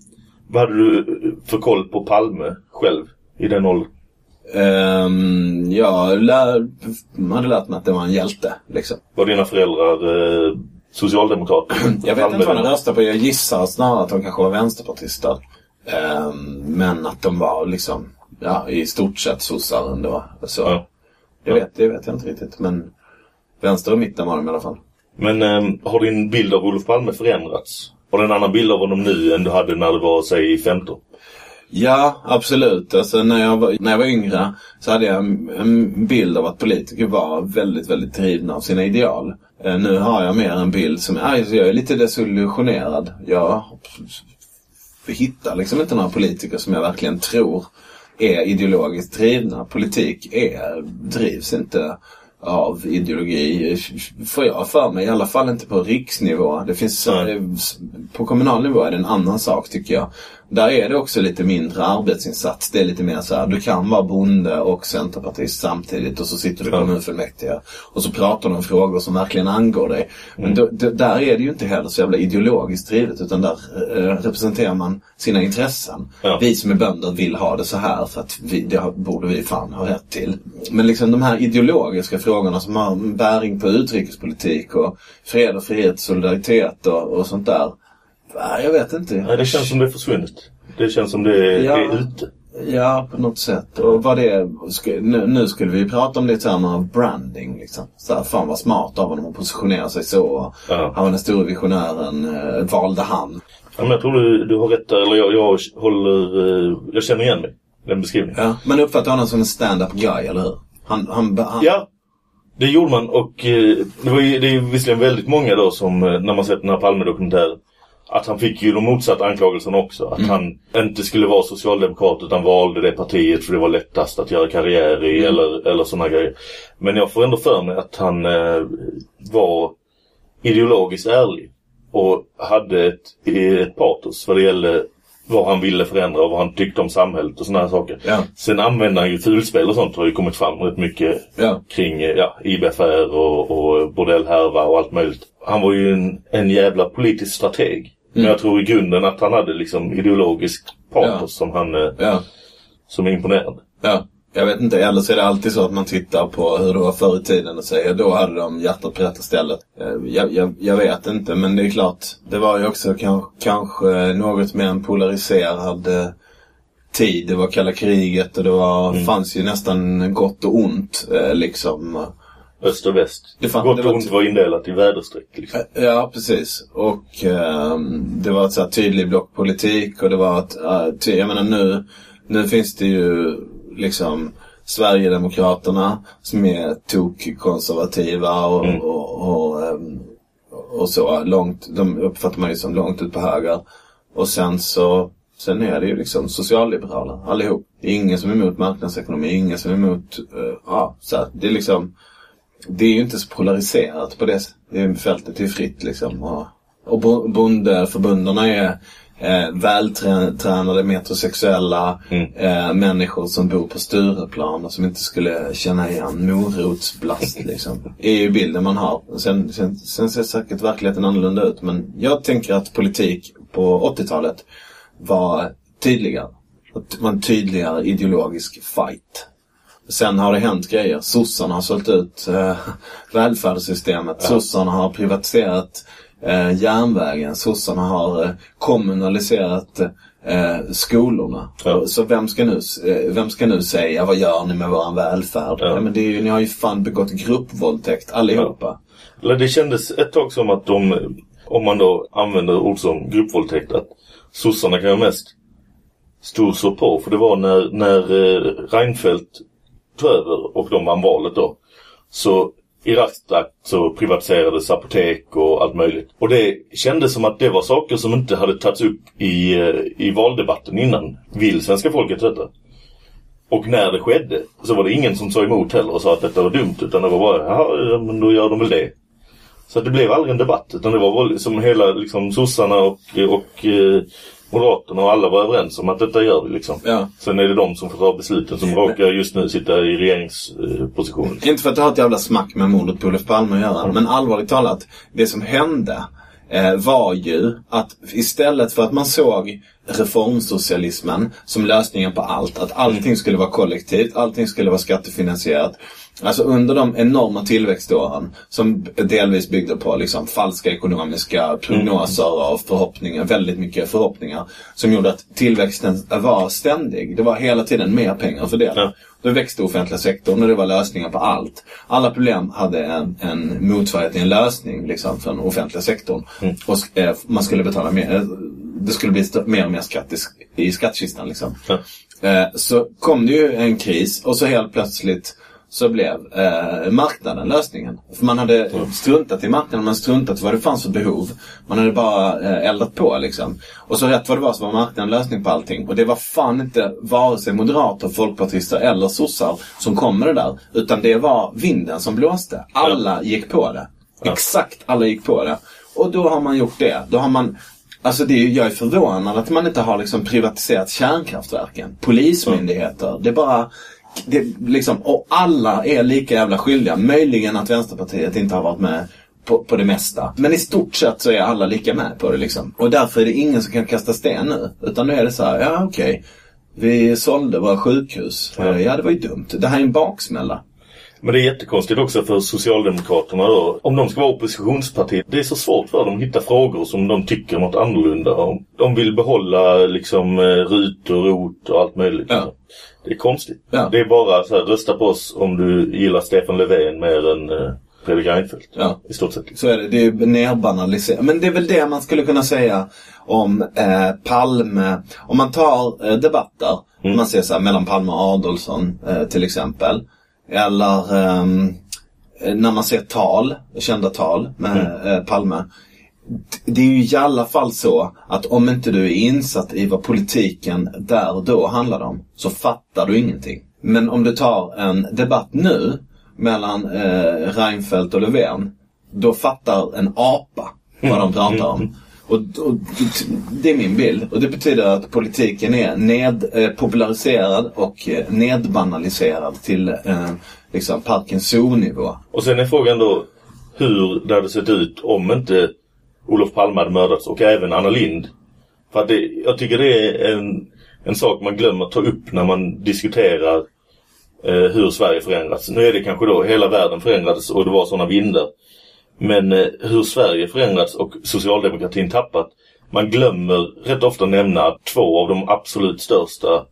vad hade du för koll på Palme själv i den åldern? Um, jag lär, hade lärt mig att det var en hjälte. Liksom. Var dina föräldrar eh, socialdemokrater? Jag vet inte vad de röstade på. Jag gissar snarare att de kanske var vänsterpartister. Ehm, men att de var liksom, ja, i stort sett sossar ändå. Så, Ja. det, vet, det vet jag inte riktigt. Men vänster och mitten var de i alla fall. Men eh, har din bild av Olof Palme förändrats? Har du en annan bild av honom nu än du hade när du var, säg, 15? Ja, absolut. Alltså, när, jag var, när jag var yngre så hade jag en, en bild av att politiker var väldigt, väldigt drivna av sina ideal. Eh, nu har jag mer en bild som, alltså, jag är lite desillusionerad. Jag hittar liksom inte några politiker som jag verkligen tror är ideologiskt drivna. Politik är, drivs inte av ideologi, får jag för mig. I alla fall inte på riksnivå. Det finns, eh, på kommunal nivå är det en annan sak tycker jag. Där är det också lite mindre arbetsinsats. Det är lite mer så här, du kan vara bonde och centerpartist samtidigt och så sitter du i kommunfullmäktige. Och så pratar du om frågor som verkligen angår dig. Men Mm. då, då, där är det ju inte heller så jävla ideologiskt drivet utan där eh, representerar man sina intressen. Ja. Vi som är bönder vill ha det så här för att vi, det borde vi fan ha rätt till. Men liksom de här ideologiska frågorna som har bäring på utrikespolitik och fred och frihet, solidaritet och, och sånt där. Nej, jag vet inte. Nej, det känns som det är försvunnit. Det känns som det är, Ja. är ute. Ja, på något sätt. Och vad det nu, nu skulle vi prata om det i termer av branding. Liksom. Så här, fan vad smart av honom att positionera sig så. Ja. Han var den stora visionären, eh, valde han. Ja, men jag tror du, du har rätt där. Eller jag, jag håller... eh, Jag känner igen mig. Den beskrivningen. Ja. Man uppfattar honom som en stand-up guy, eller hur? Han, han, han, Ja, det gjorde man och eh, det, var ju, det är visserligen väldigt många då som, eh, när man sett den här Palme-dokumentären, att han fick ju de motsatta anklagelserna också. Att han inte skulle vara socialdemokrat utan valde det partiet för det var lättast att göra karriär i eller, eller sådana grejer. Men jag får ändå för mig att han eh, var ideologiskt ärlig och hade ett, ett patos vad det gällde vad han ville förändra och vad han tyckte om samhället och sådana här saker. Ja. Sen använde han ju fulspel och sånt har ju kommit fram rätt mycket Ja. kring eh, ja, IB-affär och, och bordellhärva och allt möjligt. Han var ju en, en jävla politisk strateg. Men jag tror i grunden att han hade liksom ideologisk patos som han eh, som är imponerande. Ja. Jag vet inte, eller så är det alltid så att man tittar på hur det var förr i tiden och säger då hade de hjärtat på rätta stället. Eh, Jag, jag, jag vet inte, men det är klart. Det var ju också kan, kanske något mer en polariserad tid. Det var kalla kriget och det var, fanns ju nästan gott och ont. Eh, liksom. Öst och väst. Det fan- Gott och ont var indelat i väderstreck. Liksom. Ja, precis. Och ehm, det var så här tydlig blockpolitik och det var att, uh, ty- jag menar nu, nu finns det ju liksom Sverigedemokraterna som är tok-konservativa och, Mm. och, och, ehm, och så. Långt, de uppfattar man ju som långt ut på höger. Och sen så Sen är det ju liksom socialliberaler allihop. Det är ingen som är emot marknadsekonomi, ingen som är emot, eh, ja, så här, det är liksom det är ju inte så polariserat på det det är, Fältet är fritt liksom. Och, och bo- bondeförbundarna är eh, vältränade metrosexuella eh, människor som bor på Stureplan och som inte skulle känna igen morotsblast liksom. är ju bilden man har. Sen, sen, sen ser säkert verkligheten annorlunda ut men jag tänker att politik på 80-talet var tydligare. Det var en tydligare ideologisk fight. Sen har det hänt grejer. Sossarna har sålt ut eh, välfärdssystemet. Sossarna har privatiserat eh, järnvägen. Sossarna har eh, kommunaliserat eh, skolorna. Så vem ska, nu, eh, vem ska nu säga vad gör ni med våran välfärd? Ja. men det är ju, ni har ju fan begått gruppvåldtäkt allihopa. Eller det kändes ett tag som att de, om man då använder ord som gruppvåldtäkt, att sossarna kan ju mest stod så på. För det var när, när eh, Reinfeldt tog över och de vann valet då. Så i rask takt så privatiserades apotek och allt möjligt. Och det kändes som att det var saker som inte hade tagits upp i, eh, i valdebatten innan. Vill svenska folket detta? Och när det skedde så var det ingen som sa emot heller och sa att detta var dumt. Utan det var bara, ja men då gör de väl det. Så att det blev aldrig en debatt. Utan det var som hela liksom sossarna och, och eh, Moderaterna och alla var överens om att detta gör vi liksom. Ja. Sen är det de som får ta besluten som råkar just nu sitta i regeringsposition. Inte för att det har ett jävla smack med mordet på Olof Palme att göra. Men allvarligt talat, det som hände eh, var ju att istället för att man såg reformsocialismen som lösningen på allt. Att allting skulle vara kollektivt, allting skulle vara skattefinansierat. Alltså under de enorma tillväxtåren som delvis byggde på liksom falska ekonomiska prognoser och förhoppningar, väldigt mycket förhoppningar. Som gjorde att tillväxten var ständig. Det var hela tiden mer pengar att fördela. Ja. Då växte offentliga sektorn och det var lösningar på allt. Alla problem hade en, en motsvarighet till en lösning liksom, för den offentliga sektorn. Och sk- eh, man skulle betala mer. Det skulle bli mer och mer skatt i, i skattkistan. Liksom. Eh, så kom det ju en kris och så helt plötsligt så blev eh, marknaden lösningen. För man hade struntat i marknaden, man struntat i vad det fanns för behov. Man hade bara eh, eldat på liksom. Och så rätt vad det var så var marknaden lösning på allting. Och det var fan inte vare sig moderater, folkpartister eller sossar som kom med det där. Utan det var vinden som blåste. Alla gick på det. Exakt alla gick på det. Och då har man gjort det. Då har man Alltså det är, jag är förvånad att man inte har liksom privatiserat kärnkraftverken. Polismyndigheter. Det är bara... Det, liksom, och alla är lika jävla skyldiga. Möjligen att Vänsterpartiet inte har varit med på, på det mesta. Men i stort sett så är alla lika med på det liksom. Och därför är det ingen som kan kasta sten nu. Utan nu är det så här, ja okej. Vi sålde våra sjukhus. Ja. Ja. det var ju dumt. Det här är en baksmälla. Men det är jättekonstigt också för Socialdemokraterna då. Om de ska vara oppositionsparti. Det är så svårt för dem att hitta frågor som de tycker något annorlunda om. De vill behålla liksom eh, RUT och ROT och allt möjligt. Ja. Det är konstigt. Ja. Det är bara så här, rösta på oss om du gillar Stefan Löfven mer än eh, Fredrik Reinfeldt. Ja. I stort sett. Så är det. Det är nerbanaliserat. Men det är väl det man skulle kunna säga om eh, Palme. Om man tar eh, debatter. Mm. Man ser så här mellan Palme och Adolfsson eh, till exempel. Eller eh, när man ser tal, kända tal med Mm. eh, Palme. Det är ju i alla fall så att om inte du är insatt i vad politiken där och då handlar om så fattar du ingenting. Men om du tar en debatt nu mellan eh, Reinfeldt och Löfven då fattar en apa vad de pratar om. Och, och det är min bild. Och det betyder att politiken är ned, eh, populariserad och eh, nedbanaliserad till eh, liksom Parkinson-nivå. Och sen är frågan då hur det hade sett ut om inte Olof Palme hade mördats och även Anna Lind. För att det, jag tycker det är en, en sak man glömmer ta upp när man diskuterar eh, hur Sverige förändrats. Nu är det kanske då hela världen förändrades och det var sådana vindar. Men eh, hur Sverige förändrats och socialdemokratin tappat. Man glömmer rätt ofta nämna att två av de absolut största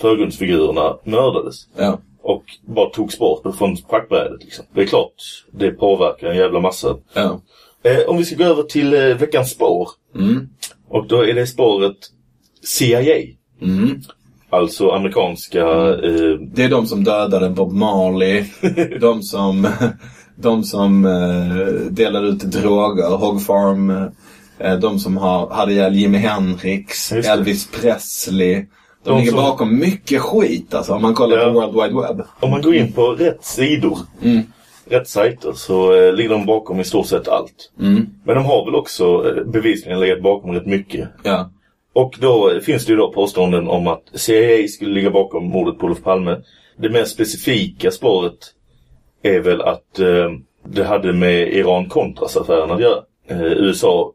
förgrundsfigurerna mördades. Ja. Och bara togs bort från schackbrädet. Liksom. Det är klart, det påverkar en jävla massa. Ja. Eh, om vi ska gå över till eh, veckans spår. Mm. Och då är det spåret CIA. Mm. Alltså amerikanska... Eh, Det är de som dödade Bob Marley. de som, de som eh, delade ut droger. Hog Farm. Eh, de som har, hade ihjäl Jimi Hendrix. Elvis Presley. De, De ligger som- bakom mycket skit alltså. Om man kollar Ja. på World Wide Web. om man går in på rätt sidor, Mm. rätt sajter, så eh, ligger de bakom i stort sett allt. Mm. Men de har väl också eh, bevisligen legat bakom rätt mycket. Ja. Och då eh, finns det ju då påståenden om att CIA skulle ligga bakom mordet på Olof Palme. Det mer specifika spåret är väl att eh, det hade med Iran-Contras-affären att göra. Eh, USA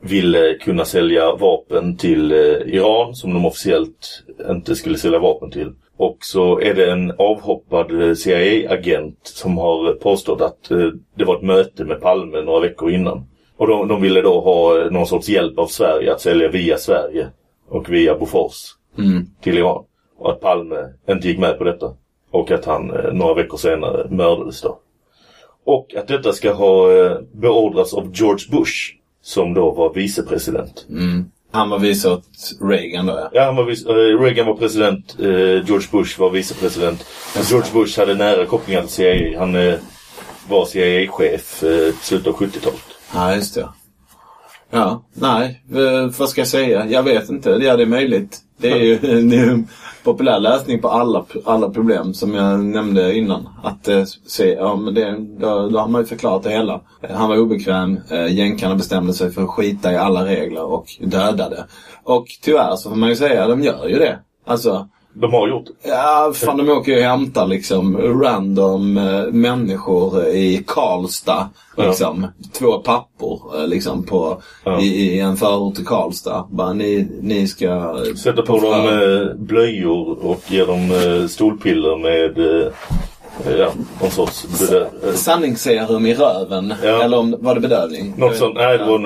ville kunna sälja vapen till eh, Iran som de officiellt inte skulle sälja vapen till. Och så är det en avhoppad CIA-agent som har påstått att det var ett möte med Palme några veckor innan. Och de, de ville då ha någon sorts hjälp av Sverige att sälja via Sverige och via Bofors Mm. till Iran. Och att Palme inte gick med på detta. Och att han eh, några veckor senare mördades då. Och att detta ska ha eh, beordrats av George Bush som då var vicepresident. Mm. Han var vice åt Reagan då ja. Ja, han var vice, eh, Reagan var president, George Bush var vicepresident. George Bush hade nära kopplingar till CIA. Han var CIA-chef i slutet av 70-talet. Ja, just det. Ja, nej. Eh, vad ska jag säga? Jag vet inte. Ja, det är möjligt. Det är ju det är ju en eh, populär lösning på alla, alla problem som jag nämnde innan. Att eh, se, ja men det, då, då har man ju förklarat det hela. Han var obekväm. Eh, jänkarna bestämde sig för att skita i alla regler och dödade. Och tyvärr så får man ju säga, de gör ju det. Alltså, de har gjort det. Ja, fan de åker ju och hämtar liksom random eh, människor i Karlstad. Ja. Liksom. Två pappor eh, liksom på, Ja. i, i en förort till Karlstad. Bara ni, ni ska... Sätter på dem eh, blöjor och ger dem eh, stolpiller med eh, ja, någon sorts bedö- eh, Sanningsserum i röven. Ja. Eller om, var det bedövning? Något sånt. Nej, det var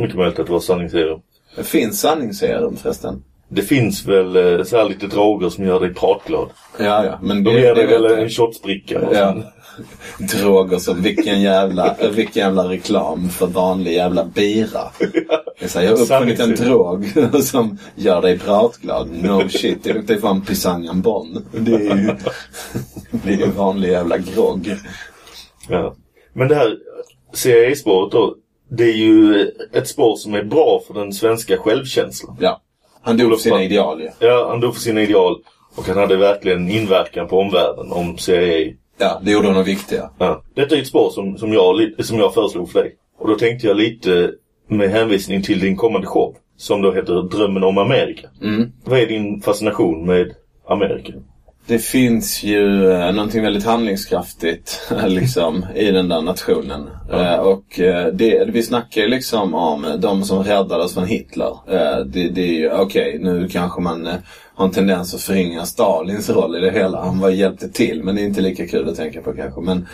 mycket möjligt att det var sanningsserum. Det finns sanningsserum förresten. Det finns väl eh, så här lite droger som gör dig pratglad. Ja, ja. Men De det, ger det dig väl vet en jag. shotsbricka. Ja. Droger som vilken jävla, vilken jävla reklam för vanlig jävla bira. Så här, jag har uppfunnit en drog som gör dig pratglad. No shit, det luktar ju fan Pisangan Bonn. Det är ju, det är vanlig jävla grogg. Ja. Men det här CIA-spåret då. Det är ju ett spår som är bra för den svenska självkänslan. Ja. Han dog för sina ideal ju. Ja, han dog för sina ideal. Och han hade verkligen inverkan på omvärlden om CIA. Ja, det gjorde honom viktiga. Ja. Detta är ett spår som, som, jag, som jag föreslog för dig. Och då tänkte jag lite med hänvisning till din kommande show. Som då heter Drömmen om Amerika. Mm. Vad är din fascination med Amerika? Det finns ju eh, någonting väldigt handlingskraftigt liksom i den där nationen. Eh, och eh, det, vi snackar ju liksom om de som räddades från Hitler. Eh, det, det är ju, okej nu kanske man eh, har en tendens att förringa Stalins roll i det hela. Han var hjälpte till men det är inte lika kul att tänka på kanske. Men,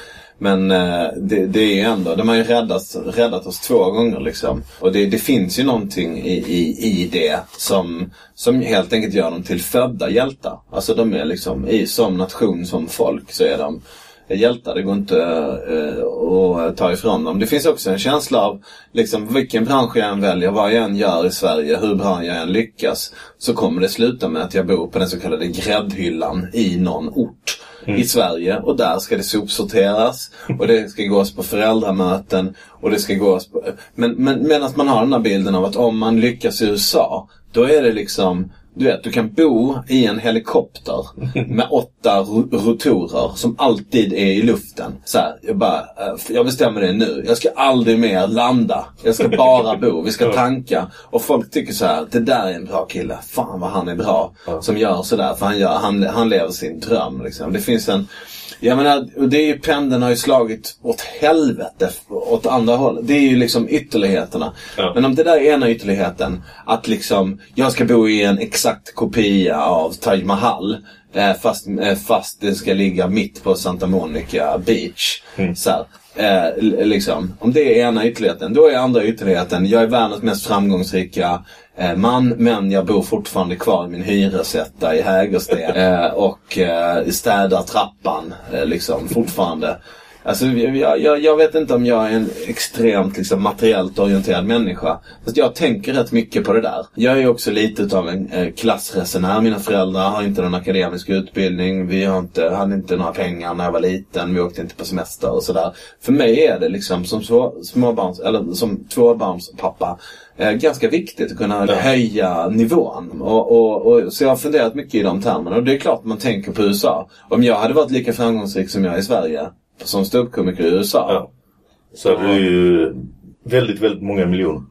men eh, det, det är ju ändå, de har ju räddat, räddat oss två gånger liksom. Och det, det finns ju någonting i, i, i det som, som helt enkelt gör dem till födda hjältar. Alltså de är liksom, i, som nation, som folk så är de hjältar. Det går inte eh, att eh, ta ifrån dem. Det finns också en känsla av liksom, vilken bransch jag än väljer, vad jag än gör i Sverige, hur bra jag än lyckas. Så kommer det sluta med att jag bor på den så kallade gräddhyllan i någon ort i Sverige. Och där ska det sopsorteras och det ska gås på föräldramöten och det ska gås på... Men, men medan man har den här bilden av att om man lyckas i USA, då är det liksom du vet, du kan bo i en helikopter med åtta ro- rotorer som alltid är i luften. Så här, jag bara, eh, jag bestämmer det nu. Jag ska aldrig mer landa. Jag ska bara bo. Vi ska tanka. Och folk tycker så här, det där är en bra kille. Fan vad han är bra. Som gör sådär. För han, gör, han, han lever sin dröm. Liksom. Det finns en jag menar, det är ju pendeln har ju slagit åt helvete åt andra hållet. Det är ju liksom ytterligheterna. Ja. Men om det där är ena ytterligheten, att liksom jag ska bo i en exakt kopia av Taj Mahal. Eh, fast, eh, fast det ska ligga mitt på Santa Monica Beach. Så här, eh, liksom, om det är ena ytterligheten, då är andra ytterligheten, jag är världens mest framgångsrika man, men jag bor fortfarande kvar i min hyresetta i Hägersten. Eh, och eh, städar trappan, eh, liksom, fortfarande. Alltså, jag, jag, jag vet inte om jag är en extremt liksom, materiellt orienterad människa. Fast jag tänker rätt mycket på det där. Jag är också lite utav en eh, klassresenär. Mina föräldrar har inte någon akademisk utbildning. Vi har inte, hade inte några pengar när jag var liten. Vi åkte inte på semester och sådär. För mig är det liksom som så, småbarns, eller som tvåbarnspappa eh, ganska viktigt att kunna Ja. höja nivån. Och, och, och, så jag har funderat mycket i de termerna. Och det är klart man tänker på USA. Om jag hade varit lika framgångsrik som jag är i Sverige, som ståuppkomiker i USA. Ja. Så är det ju väldigt, väldigt många miljoner.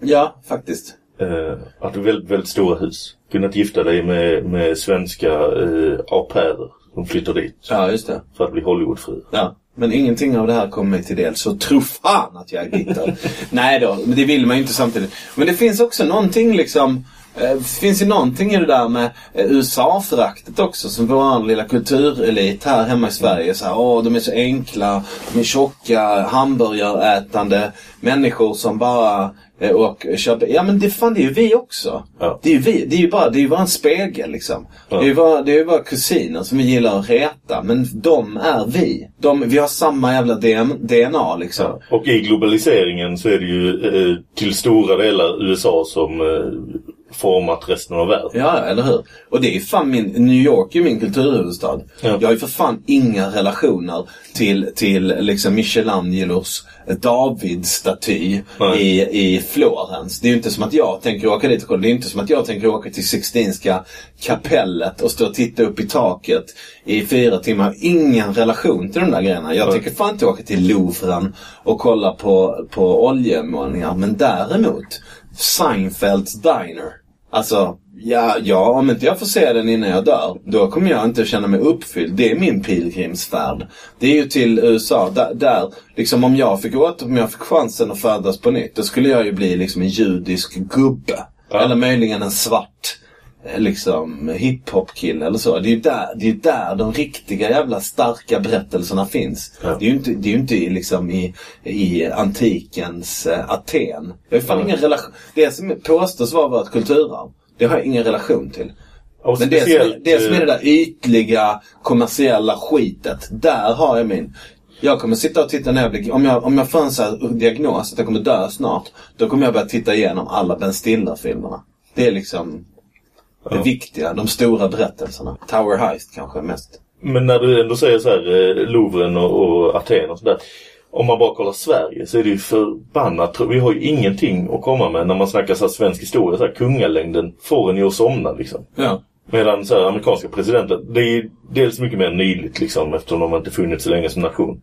Ja, faktiskt. Eh, att du väldigt, väldigt stora hus. Kunnat gifta dig med, med svenska eh, au pairer som flyttar dit Ja, just det. för att bli Hollywoodfru. Ja. Men ingenting av det här kommer mig till del, så tro fan att jag är bitter. Nej då, men det vill man ju inte samtidigt. Men det finns också någonting liksom eh, det finns ju någonting i det där med eh, USA-föraktet också som vår lilla kulturelit här hemma i Sverige. Så här, åh, de är så enkla, de är tjocka, hamburgarätande människor som bara eh, åker, köper. Ja men det, fan, det är ju vi också. Ja. Det är ju vi. Det är ju bara, det är ju bara en spegel liksom. Ja. Det är ju bara, det är ju bara kusiner som vi gillar att reta. Men de är vi. De, vi har samma jävla DNA liksom. Ja. Och i globaliseringen så är det ju eh, till stora delar USA som eh, format resten av världen. Ja, eller hur? Och det är ju fan min, New York är min kulturhuvudstad. Ja. Jag har ju för fan inga relationer till, till liksom Michelangelos David-staty i, i Florens. Det är ju inte som att jag tänker åka dit och kolla. Det är inte som att jag tänker åka till Sixtinska kapellet och stå och titta upp i taket i fyra timmar. Ingen relation till de där grejerna. Jag Nej. tänker fan inte åka till Louvren och kolla på, på oljemålningar. Men däremot Seinfelds Diner. Alltså, ja, ja, om inte jag får se den innan jag dör, då kommer jag inte känna mig uppfylld. Det är min pilgrimsfärd. Det är ju till USA. Där, där liksom om jag fick åter, om jag fick chansen att födas på nytt, då skulle jag ju bli liksom en judisk gubbe. Ja. Eller möjligen en svart liksom hiphop-kille eller så. Det är ju där, det är där de riktiga jävla starka berättelserna finns. Ja. Det är ju inte, det är inte i, liksom i, i antikens eh, Aten. Jag har fan Ja. ingen relation. Det som påstås vara vårt kulturarv, det har jag ingen relation till. Och Men det som, speciellt, det som är det eh, där ytliga, kommersiella skitet. Där har jag min... Jag kommer sitta och titta när jag blir, om jag, om jag får en sån här diagnos att jag kommer dö snart. Då kommer jag börja titta igenom alla Ben Stiller-filmerna. Det är liksom det Ja. viktiga, de stora berättelserna. Tower Heist kanske mest. Men när du ändå säger så här, eh, Louvren och, och Aten och sådär. Om man bara kollar Sverige så är det ju förbannat Vi har ju ingenting att komma med när man snackar så här svensk historia. Så här, kungalängden får en ju att somna liksom. Ja. Medan så här, amerikanska presidenter, det är ju dels mycket mer nyligt liksom eftersom de inte funnits så länge som nation.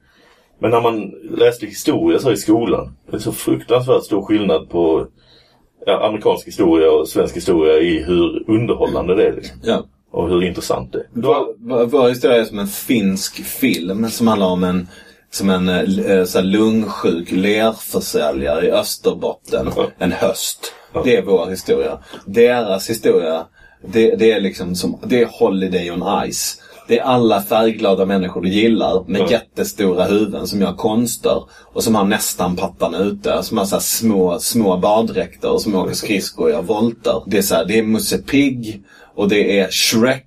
Men när man läste historia så i skolan, det är så fruktansvärt stor skillnad på ja, amerikansk historia och svensk historia i hur underhållande det är liksom. ja. Och hur intressant det är. Vår, vår, historia är som en finsk film som handlar om en som en eh, så här lungsjuk lerförsäljare i Österbotten Ja. en höst. Ja. Det är vår historia. Deras historia, det, det är liksom som, det är Holiday on Ice. Det är alla färgglada människor du gillar med Ja. jättestora huvuden som gör konster och som har nästan pattarna ute. Som har så små, små baddräkter och som åker skridskor och gör volter. Det är så här, det är Musse Pigg och det är Shrek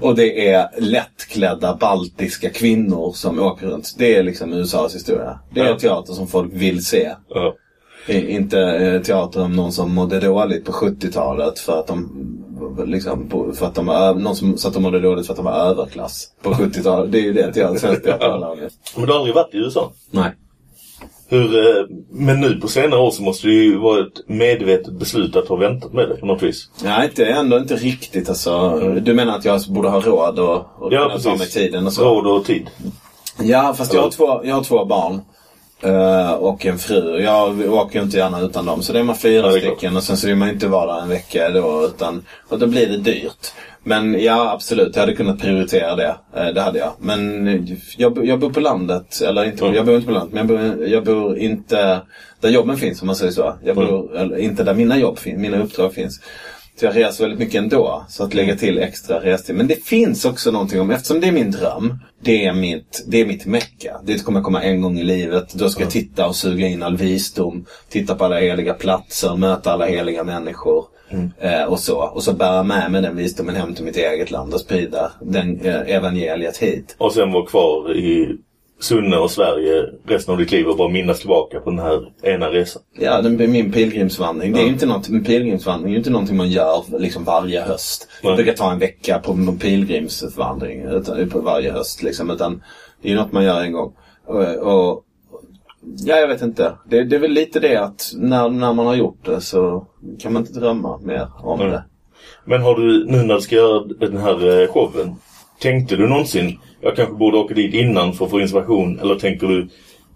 och det är lättklädda baltiska kvinnor som åker runt. Det är liksom USAs historia. Det är teater som folk vill se. Är Inte eh, teater om någon som mådde dåligt på 70-talet för att de liksom, på- för att de ö- någon som, så att de mådde dåligt för att de var överklass på 70-talet. Det är ju det teater, svensk teater handlar om. Men du har aldrig varit i USA? Nej. Hur, eh, men nu på senare år så måste det ju vara ett medvetet beslut att ha väntat med det på något vis. Nej, inte, ändå inte riktigt alltså. Du menar att jag borde ha råd och, och Ja, ta mig tiden och så? Råd och tid. Ja, fast jag har två, jag har två barn. Eh, och en fru. Jag åker ju inte gärna utan dem. Så det är man fyra Ja, är klart. stycken och sen så vill man inte vara där en vecka då. Utan, och då blir det dyrt. Men ja, absolut. Jag hade kunnat prioritera det. Eh, det hade jag. Men jag, jag bor på landet. Eller inte, Mm. jag bor inte på landet. Men jag bor, jag bor inte där jobben finns om man säger så. Jag bor eller, inte där mina jobb finns. Mina uppdrag finns. Så jag reser väldigt mycket ändå. Så att lägga till extra restid. Men det finns också någonting om, eftersom det är min dröm. Det är mitt, det är mitt mecka. Det kommer komma en gång i livet. Då ska jag titta och suga in all visdom. Titta på alla heliga platser, möta alla heliga människor. Eh, och så. Och så bära med mig den visdomen hem till mitt eget land och sprida den eh, evangeliet hit. Och sen vara kvar i Sunne och Sverige resten av ditt liv och bara minnas tillbaka på den här ena resan. Ja, är min pilgrimsvandring. Det är ju inte något, en pilgrimsvandring är ju inte någonting man gör liksom varje höst. Nej. Jag brukar ta en vecka på en pilgrimsvandring utan, på varje höst liksom. Utan det är ju något man gör en gång. Och, och ja, jag vet inte. Det, det är väl lite det att när, när man har gjort det så kan man inte drömma mer om Nej. det. Men har du, nu när du ska göra den här eh, showen, tänkte du någonsin, jag kanske borde åka dit innan för att få inspiration, eller tänker du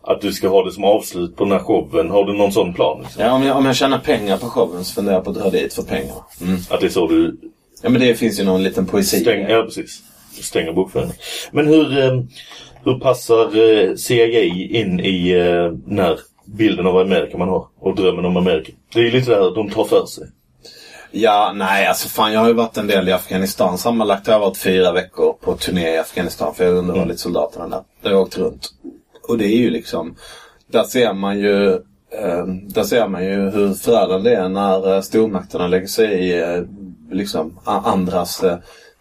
att du ska ha det som avslut på den här showen? Har du någon sån plan? Liksom? Ja, om jag, om jag tjänar pengar på showen så funderar jag på att dra dit för pengar. Mm. Att det är så du Ja, men det finns ju någon liten poesi. stänger, ja precis, stänger bokföringen. Men hur, eh, hur passar eh, CIA in i eh, den här bilden av Amerika man har? Och drömmen om Amerika? Det är ju lite där de tar för sig. Ja, nej alltså fan jag har ju varit en del i Afghanistan. Sammanlagt har jag varit fyra veckor på turné i Afghanistan för jag underhållit Mm. soldaterna där. Där har jag åkt runt. Och det är ju liksom, där ser man ju eh, där ser man ju hur förödande det är när eh, stormakterna lägger sig i eh, liksom andras eh,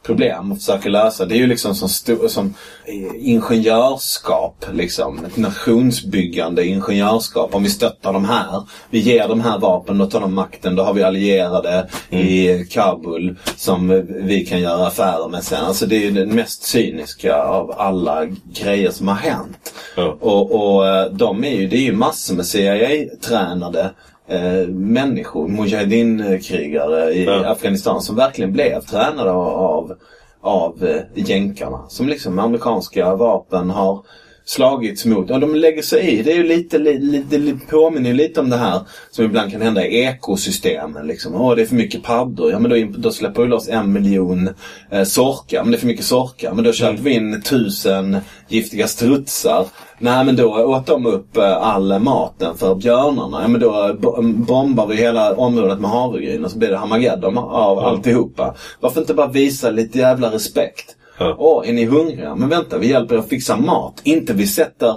problem och försöker lösa. Det är ju liksom som, sto- som eh, ingenjörskap. Liksom. Ett nationsbyggande ingenjörskap. Om vi stöttar de här, vi ger de här vapen, då tar de makten. Då har vi allierade i Kabul som vi kan göra affärer med sen. Alltså det är ju den mest cyniska av alla grejer som har hänt. Ja. Och, och eh, de är ju, det är ju massor med CIA-tränade eh, människor, Mujahedin-krigare i Ja. Afghanistan som verkligen blev tränade av, av, eh, jänkarna. Som liksom med amerikanska vapen har slagits mot. Och de lägger sig i. Det är ju lite, lite, lite, påminner ju lite om det här som ibland kan hända i ekosystemen. Liksom. Åh, det är för mycket paddor. Ja, men då, då släpper vi loss en miljon eh, sorkar. Men det är för mycket sorkar. Men då köper vi in tusen giftiga strutsar. Nej, men då åt de upp eh, all maten för björnarna. Ja, men då bo- bombar vi hela området med havregryn och så blir det Hamageddon av alltihopa. Varför inte bara visa lite jävla respekt? Åh, är ni hungriga? Men vänta, vi hjälper er att fixa mat. Inte vi sätter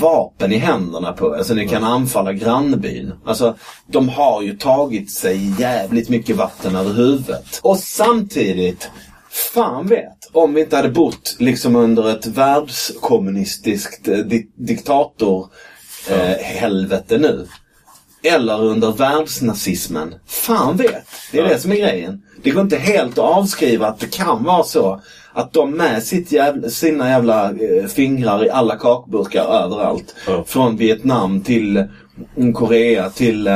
vapen i händerna på er så ni kan anfalla grannbyn. Alltså, de har ju tagit sig jävligt mycket vatten över huvudet. Och samtidigt, fan vet, om vi inte hade bott liksom under ett världskommunistiskt eh, di- diktator eh, helvete nu. Eller under världsnazismen. Fan vet. Det är Ja. det som är grejen. Det går inte helt att avskriva att det kan vara så att de med sitt jävla, sina jävla eh, fingrar i alla kakburkar överallt. Ja. Från Vietnam till Korea till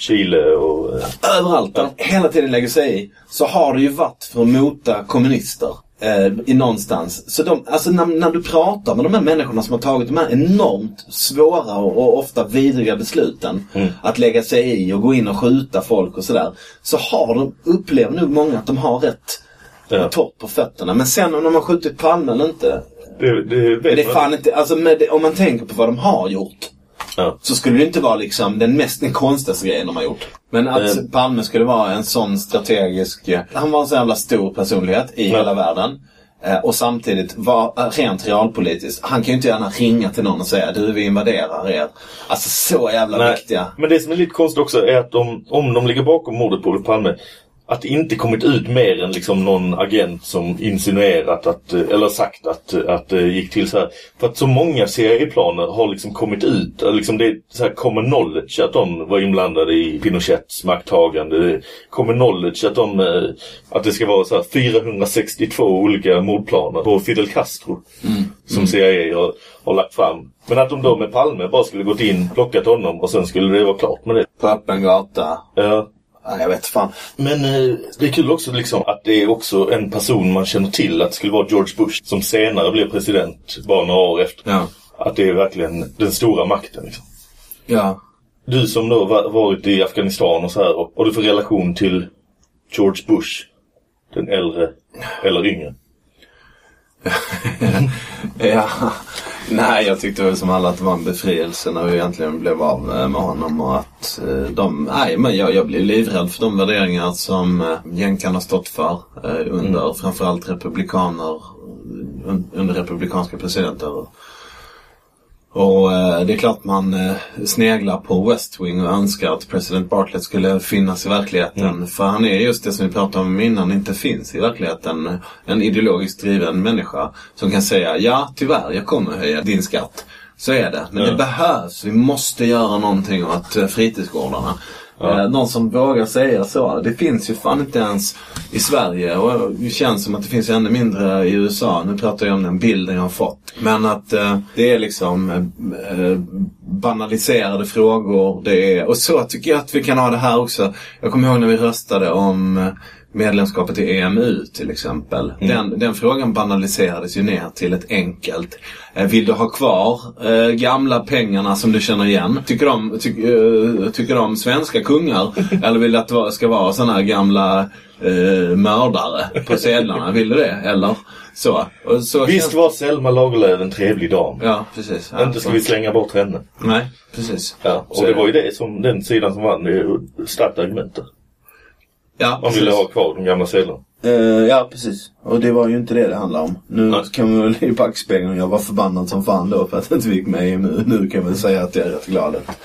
Chile och... eh, överallt. Där hela tiden lägger sig i. Så har det ju varit för att mota kommunister. Eh, i någonstans. Så de, alltså när, när du pratar med de här människorna som har tagit de här enormt svåra och, och ofta vidriga besluten. Mm. Att lägga sig i och gå in och skjuta folk och sådär. Så har de, upplever nog många att de har rätt Ja. torrt på fötterna. Men sen om de har skjutit Palme eller inte. Det, det det är fan inte, alltså med, om man tänker på vad de har gjort. Ja. Så skulle det inte vara liksom den mest den konstigaste grejen de har gjort. Men att Eh. Palme skulle vara en sån strategisk... eh, Han var en så jävla stor personlighet i Ja. hela världen. Eh, och samtidigt var rent realpolitiskt. Han kan ju inte gärna ringa till någon och säga du vi invaderar er. Alltså så jävla Nej. viktiga. Men det som är lite konstigt också är att de, om de ligger bakom mordet på Olof Palme att det inte kommit ut mer än liksom någon agent som insinuerat att, eh, eller sagt att, eh, att det gick till så här. För att så många CIA-planer har liksom kommit ut. Liksom det är så här common knowledge att de var inblandade i Pinochets makttagande. Common knowledge att de, eh, att det ska vara så här 462 olika mordplaner på Fidel Castro. Som CIA har, har lagt fram. Men att de då med Palme bara skulle gått in, plockat honom och sen skulle det vara klart med det. På öppen gata. Ja. Nej, jag vet fan. Men eh, det är kul också liksom att det är också en person man känner till att det skulle vara George Bush som senare blev president bara några år efter. Ja. Att det är verkligen den stora makten. Liksom. Ja. Du som då va- varit i Afghanistan och så här och, och du får relation till George Bush. Den äldre eller yngre. ja. Nej, jag tyckte väl som alla att det var en befrielse när vi egentligen blev av eh, med honom och att eh, de... Nej, men jag, jag blev livrädd för de värderingar som eh, jänkarna stått för under framförallt republikaner, un, under republikanska presidenter. Och eh, det är klart man eh, sneglar på West Wing och önskar att president Bartlett skulle finnas i verkligheten. För han är just det som vi pratade om innan, inte finns i verkligheten. En ideologiskt driven människa som kan säga ja, tyvärr, jag kommer höja din skatt. Så är det. Men Ja. det behövs. Vi måste göra någonting åt eh, fritidsgårdarna. Ja. Eh, någon som vågar säga så. Alltså, det finns ju fan inte ens i Sverige och det känns som att det finns ännu mindre i USA. Nu pratar jag om den bilden jag har fått. Men att eh, det är liksom eh, eh, banaliserade frågor. Det är, och så tycker jag att vi kan ha det här också. Jag kommer ihåg när vi röstade om eh, medlemskapet i EMU till exempel. Den, den frågan banaliserades ju ner till ett enkelt. Eh, vill du ha kvar eh, gamla pengarna som du känner igen? Tycker de, ty, eh, tycker de svenska kungar? eller vill du att det ska vara sådana här gamla eh, mördare på sedlarna? Vill du det? Eller så? Så Visst känns- var Selma Lagerlöf en trevlig dam? Ja, precis. Ja, Inte ska så. vi slänga bort henne. Nej, precis. Ja, och Så det var ju det som den sidan som vann. Det är starkt argument där. Ja, Man ville ha kvar de gamla sedlarna. Eh, ja, precis. Och det var ju inte det det handlade om. Nu Nej. kan vi väl i backspegeln, jag var förbannad som fan då för att inte vi gick med i EMU. Nu kan jag väl säga att jag är rätt glad att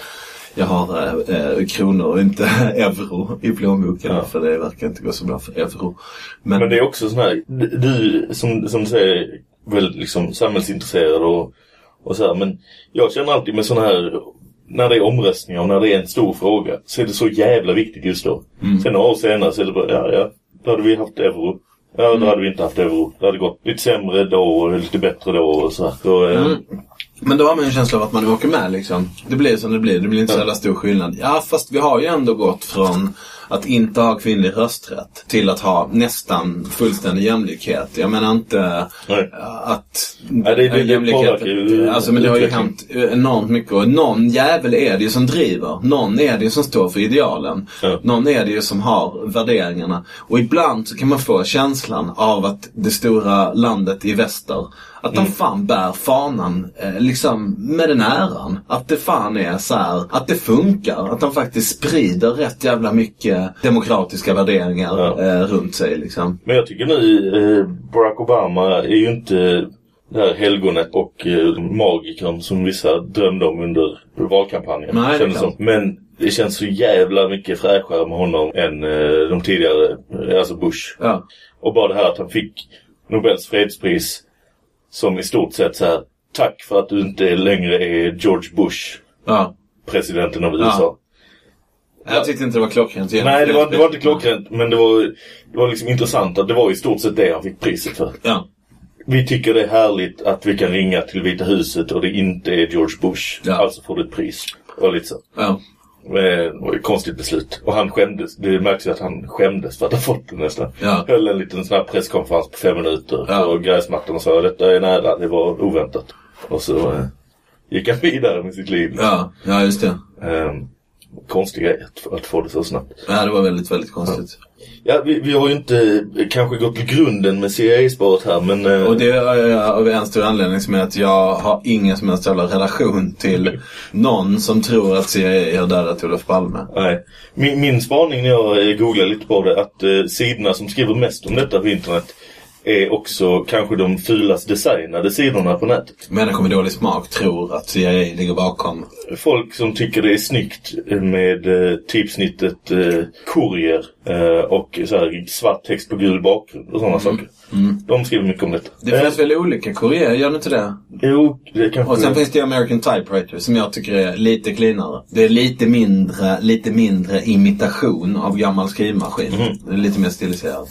jag har eh, eh, kronor och inte euro i plånboken. Ja. För det verkar inte gå så bra för euro. Men, Men det är också sån här, du som, som du säger, väldigt liksom samhällsintresserad och, och så här. Men jag känner alltid med såna här, när det är omröstningar och när det är en stor fråga, så är det så jävla viktigt just då. Sen några år senare så är det bara, ja ja, då hade vi haft euro. Ja, då hade vi inte haft euro. Det hade gått lite sämre då och lite bättre då och så. Då, eh, Mm. Men då har man ju en känsla av att man åker med liksom. Det blir som det blir. Det blir inte så jävla stor skillnad. Ja, fast vi har ju ändå gått från att inte ha kvinnlig rösträtt till att ha nästan fullständig jämlikhet. Jag menar inte Nej. att Nej, det- det- det påverkar ju Alltså men det har ju hänt enormt mycket. Och någon jävel är det ju som driver. Någon är det ju som står för idealen. Ja. Någon är det ju som har värderingarna. Och ibland så kan man få känslan av att det stora landet i väster att de Mm. fan bär fanan eh, liksom med den äran. Att det fan är så här, att det funkar. Att de faktiskt sprider rätt jävla mycket demokratiska värderingar Ja. eh, runt sig liksom. Men jag tycker nu eh, Barack Obama är ju inte det här helgonet och eh, magikern som vissa drömde om under valkampanjen. Nej, det som. Men det känns så jävla mycket fräschare med honom än eh, de tidigare, eh, alltså Bush. Ja. Och bara det här att han fick Nobels fredspris som i stort sett så här Tack för att du inte längre är George Bush, ja. presidenten av USA. Jag tyckte inte det var klockrent. Nej, det var, det var inte klockrent, men det var, det var liksom intressant att det var i stort sett det han fick priset för. Ja. Vi tycker det är härligt att vi kan ringa till Vita huset och det inte är George Bush. Ja. Alltså får du ett pris. Och lite så. Ja. Eh, Det var ett konstigt beslut. Och han skämdes. Det märks ju att han skämdes för att ha fått det nästan. Ja. Höll en liten sån här presskonferens på fem minuter Ja. på gräsmattan och sa detta är nära, det var oväntat. Och så eh, gick han vidare med sitt liv. Ja, ja just det. Eh, konstig grej att, att få det så snabbt. Ja, det var väldigt, väldigt konstigt. Ja, vi, vi har ju inte eh, kanske gått till grunden med CIA-spåret här men... eh, Och det är av en stor anledning som är att jag har ingen som helst jävla relation till någon som tror att CIA har dödat Olof Palme. Nej. Min, min spaning när jag eh, googlade lite på det att eh, sidorna som skriver mest om detta på internet är också kanske de fulast designade sidorna på nätet. Människor med dålig smak tror att CIA ligger bakom. Folk som tycker det är snyggt med eh, typsnittet eh, kurier eh, och så här, svart text på gul bakgrund och sådana saker. De skriver mycket om detta. Det finns väl olika kurier, gör det inte det? Jo, det kanske... Och sen finns det American Typewriter som jag tycker är lite cleanare. Det är lite mindre, lite mindre imitation av gammal skrivmaskin. Det är lite mer stiliserat.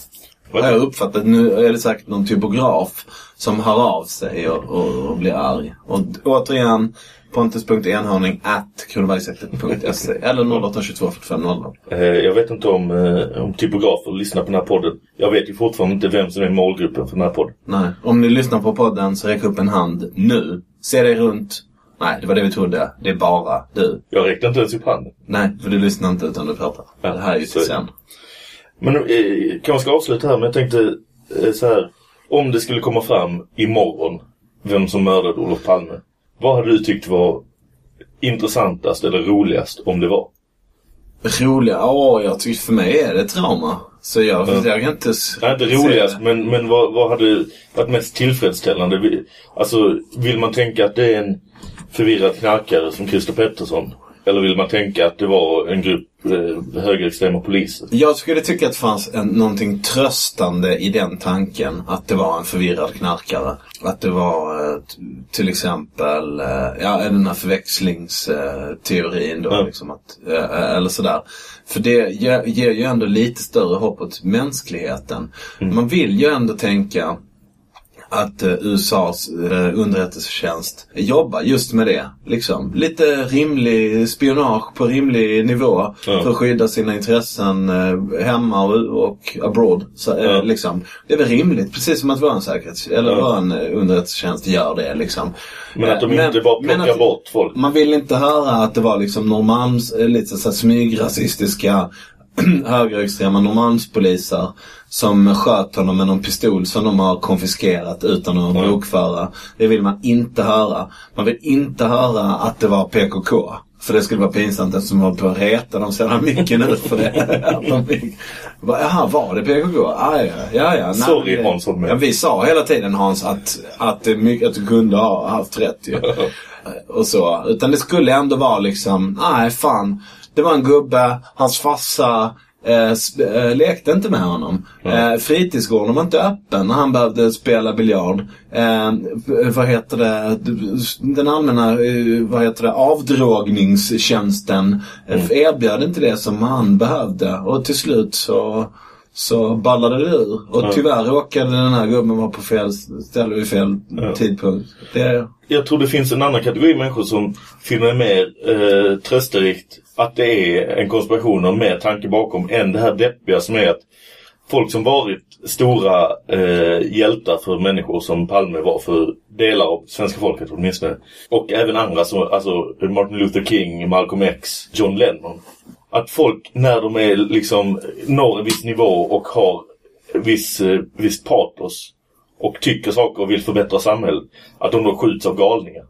Har jag uppfattat. Nu är det säkert någon typograf som hör av sig och, och, och blir arg. Och återigen pontus.enhörning at kronobergshäktet.se eller 0822 45 00. Eh, Jag vet inte om, eh, om typografer lyssnar på den här podden. Jag vet ju fortfarande inte vem som är målgruppen för den här podden. Nej, om ni lyssnar på podden så räck upp en hand nu. Se dig runt. Nej, det var det vi trodde. Det är bara du. Jag räckte inte ens upp handen. Nej, för du lyssnar inte utan du pratar. Ja, det här är ju till sen. Men eh, kanske ska avsluta här, men jag tänkte eh, så här. Om det skulle komma fram imorgon vem som mördade Olof Palme. Vad hade du tyckt var intressantast eller roligast om det var? Roliga? Ja, jag tycker för mig är det trauma. Så jag, Ja. jag kan inte... Nej, inte roligast, men, men vad, vad hade varit mest tillfredsställande? Alltså, vill man tänka att det är en förvirrad knarkare som Christer Pettersson? Eller vill man tänka att det var en grupp eh, högerextrema poliser? Jag skulle tycka att det fanns en, någonting tröstande i den tanken att det var en förvirrad knarkare. Att det var eh, till exempel, eh, ja den här förväxlingsteorin då. Ja. Liksom att, eh, eller sådär. För det ger, ger ju ändå lite större hopp åt mänskligheten. Man vill ju ändå tänka att eh, USAs eh, underrättelsetjänst jobbar just med det. Liksom. Lite rimlig spionage på rimlig nivå Ja. för att skydda sina intressen eh, hemma och, och abroad. Så, eh, Ja. liksom. Det är väl rimligt, precis som att vår säkerhets eller Ja. vår underrättelsetjänst gör det. Liksom. Men att de Eh, inte bara men plockar bort folk? man vill inte höra att det var liksom Norrmalms, lite så här smygrasistiska högerextrema Norrmalmspoliser som sköt honom med någon pistol som de har konfiskerat utan att Mm. bokföra. Det vill man inte höra. Man vill inte höra att det var PKK. För det skulle vara pinsamt eftersom man höll på att reta dem sedan mycket nu för det. Jaha, var det PKK? Ah, ja, ja, ja. Nej, Sorry, det- Hans Holmér. Ja, vi sa hela tiden Hans att, att, det mycket, att du kunde ha haft rätt ju. och så. Utan det skulle ändå vara liksom, nej fan. Det var en gubbe, hans farsa eh, eh, lekte inte med honom. Eh, fritidsgården var inte öppen när han behövde spela biljard. Eh, vad heter det? Den allmänna, eh, vad heter det, avdrogningstjänsten eh, erbjöd inte det som han behövde. Och till slut så så ballade det ur. Och Ja. tyvärr råkade den här gubben vara på fel ställe vid fel Ja. tidpunkt. Det, Jag tror det finns en annan kategori människor som finner mer eh, trösterikt att det är en konspiration och mer tanke bakom än det här deppiga som är att folk som varit stora eh, hjältar för människor som Palme var för delar av svenska folket åtminstone. Och även andra som alltså Martin Luther King, Malcolm X, John Lennon. Att folk när de är liksom når en viss nivå och har viss, eh, visst patos och tycker saker och vill förbättra samhället. Att de då skjuts av galningar.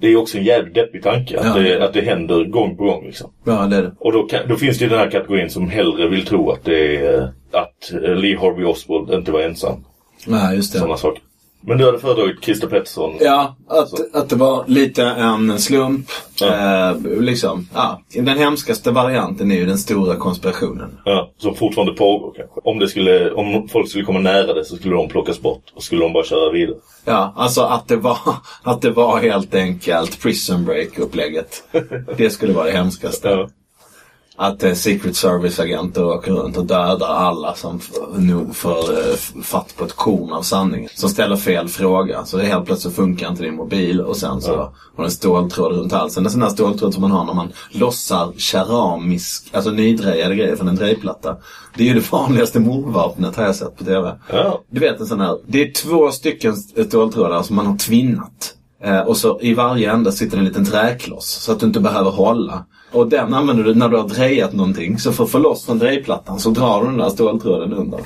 Det är också en jävligt deppig tanke att, Ja. det, att det händer gång på gång. Liksom. ja, det det. Och då, kan, då finns det ju den här kategorin som hellre vill tro att det är eh, att eh, Lee Harvey Oswald inte var ensam. Nej, just det. Sådana saker. Men du hade föredragit Christer Pettersson. Ja, att, att det var lite en slump. Ja. Eh, liksom, ja. Den hemskaste varianten är ju den stora konspirationen. Ja, som fortfarande pågår kanske. Om, det skulle, om folk skulle komma nära det så skulle de plockas bort. Och skulle de bara köra vidare. Ja, alltså att det var, att det var helt enkelt prison break-upplägget. Det skulle vara det hemskaste. Ja. Att eh, Secret Service-agenter åker runt och dödar alla som nog får eh, fatt på ett korn av sanningen. Som ställer fel fråga. Så det helt plötsligt funkar inte din mobil och sen så har du en ståltråd runt halsen. En sån där ståltråd som man har när man lossar keramisk, alltså nydrejade grejer från en drejplatta. Det är ju det vanligaste mordvapnet har jag sett på TV. Ja. Du vet en sån här, det är två stycken ståltrådar som man har tvinnat. Eh, och så i varje ända sitter en liten träkloss så att du inte behöver hålla. Och den använder du när du har drejat någonting. Så för att få loss från drejplattan så drar du den där ståltråden under.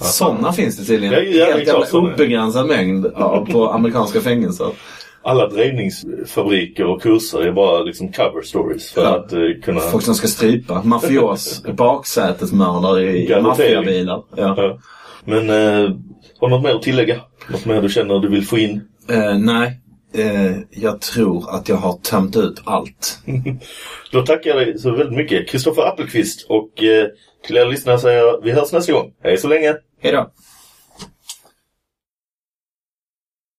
Sådana finns det tydligen. Det är Helt jävla obegränsad mängd av på amerikanska fängelser. Alla drejningsfabriker och kurser är bara liksom cover stories för Ja. att eh, kunna... Folk som ska strypa. Mafios baksätesmördare i maffiabilar. Ja. Ja. Men eh, har du något mer att tillägga? Något mer du känner du vill få in? Eh, nej, eh, jag tror att jag har tömt ut allt. Då tackar jag dig så väldigt mycket. Kristoffer Appelqvist och eh, till er lyssnare säger jag vi hörs nästa gång. Hej så länge! Hej då!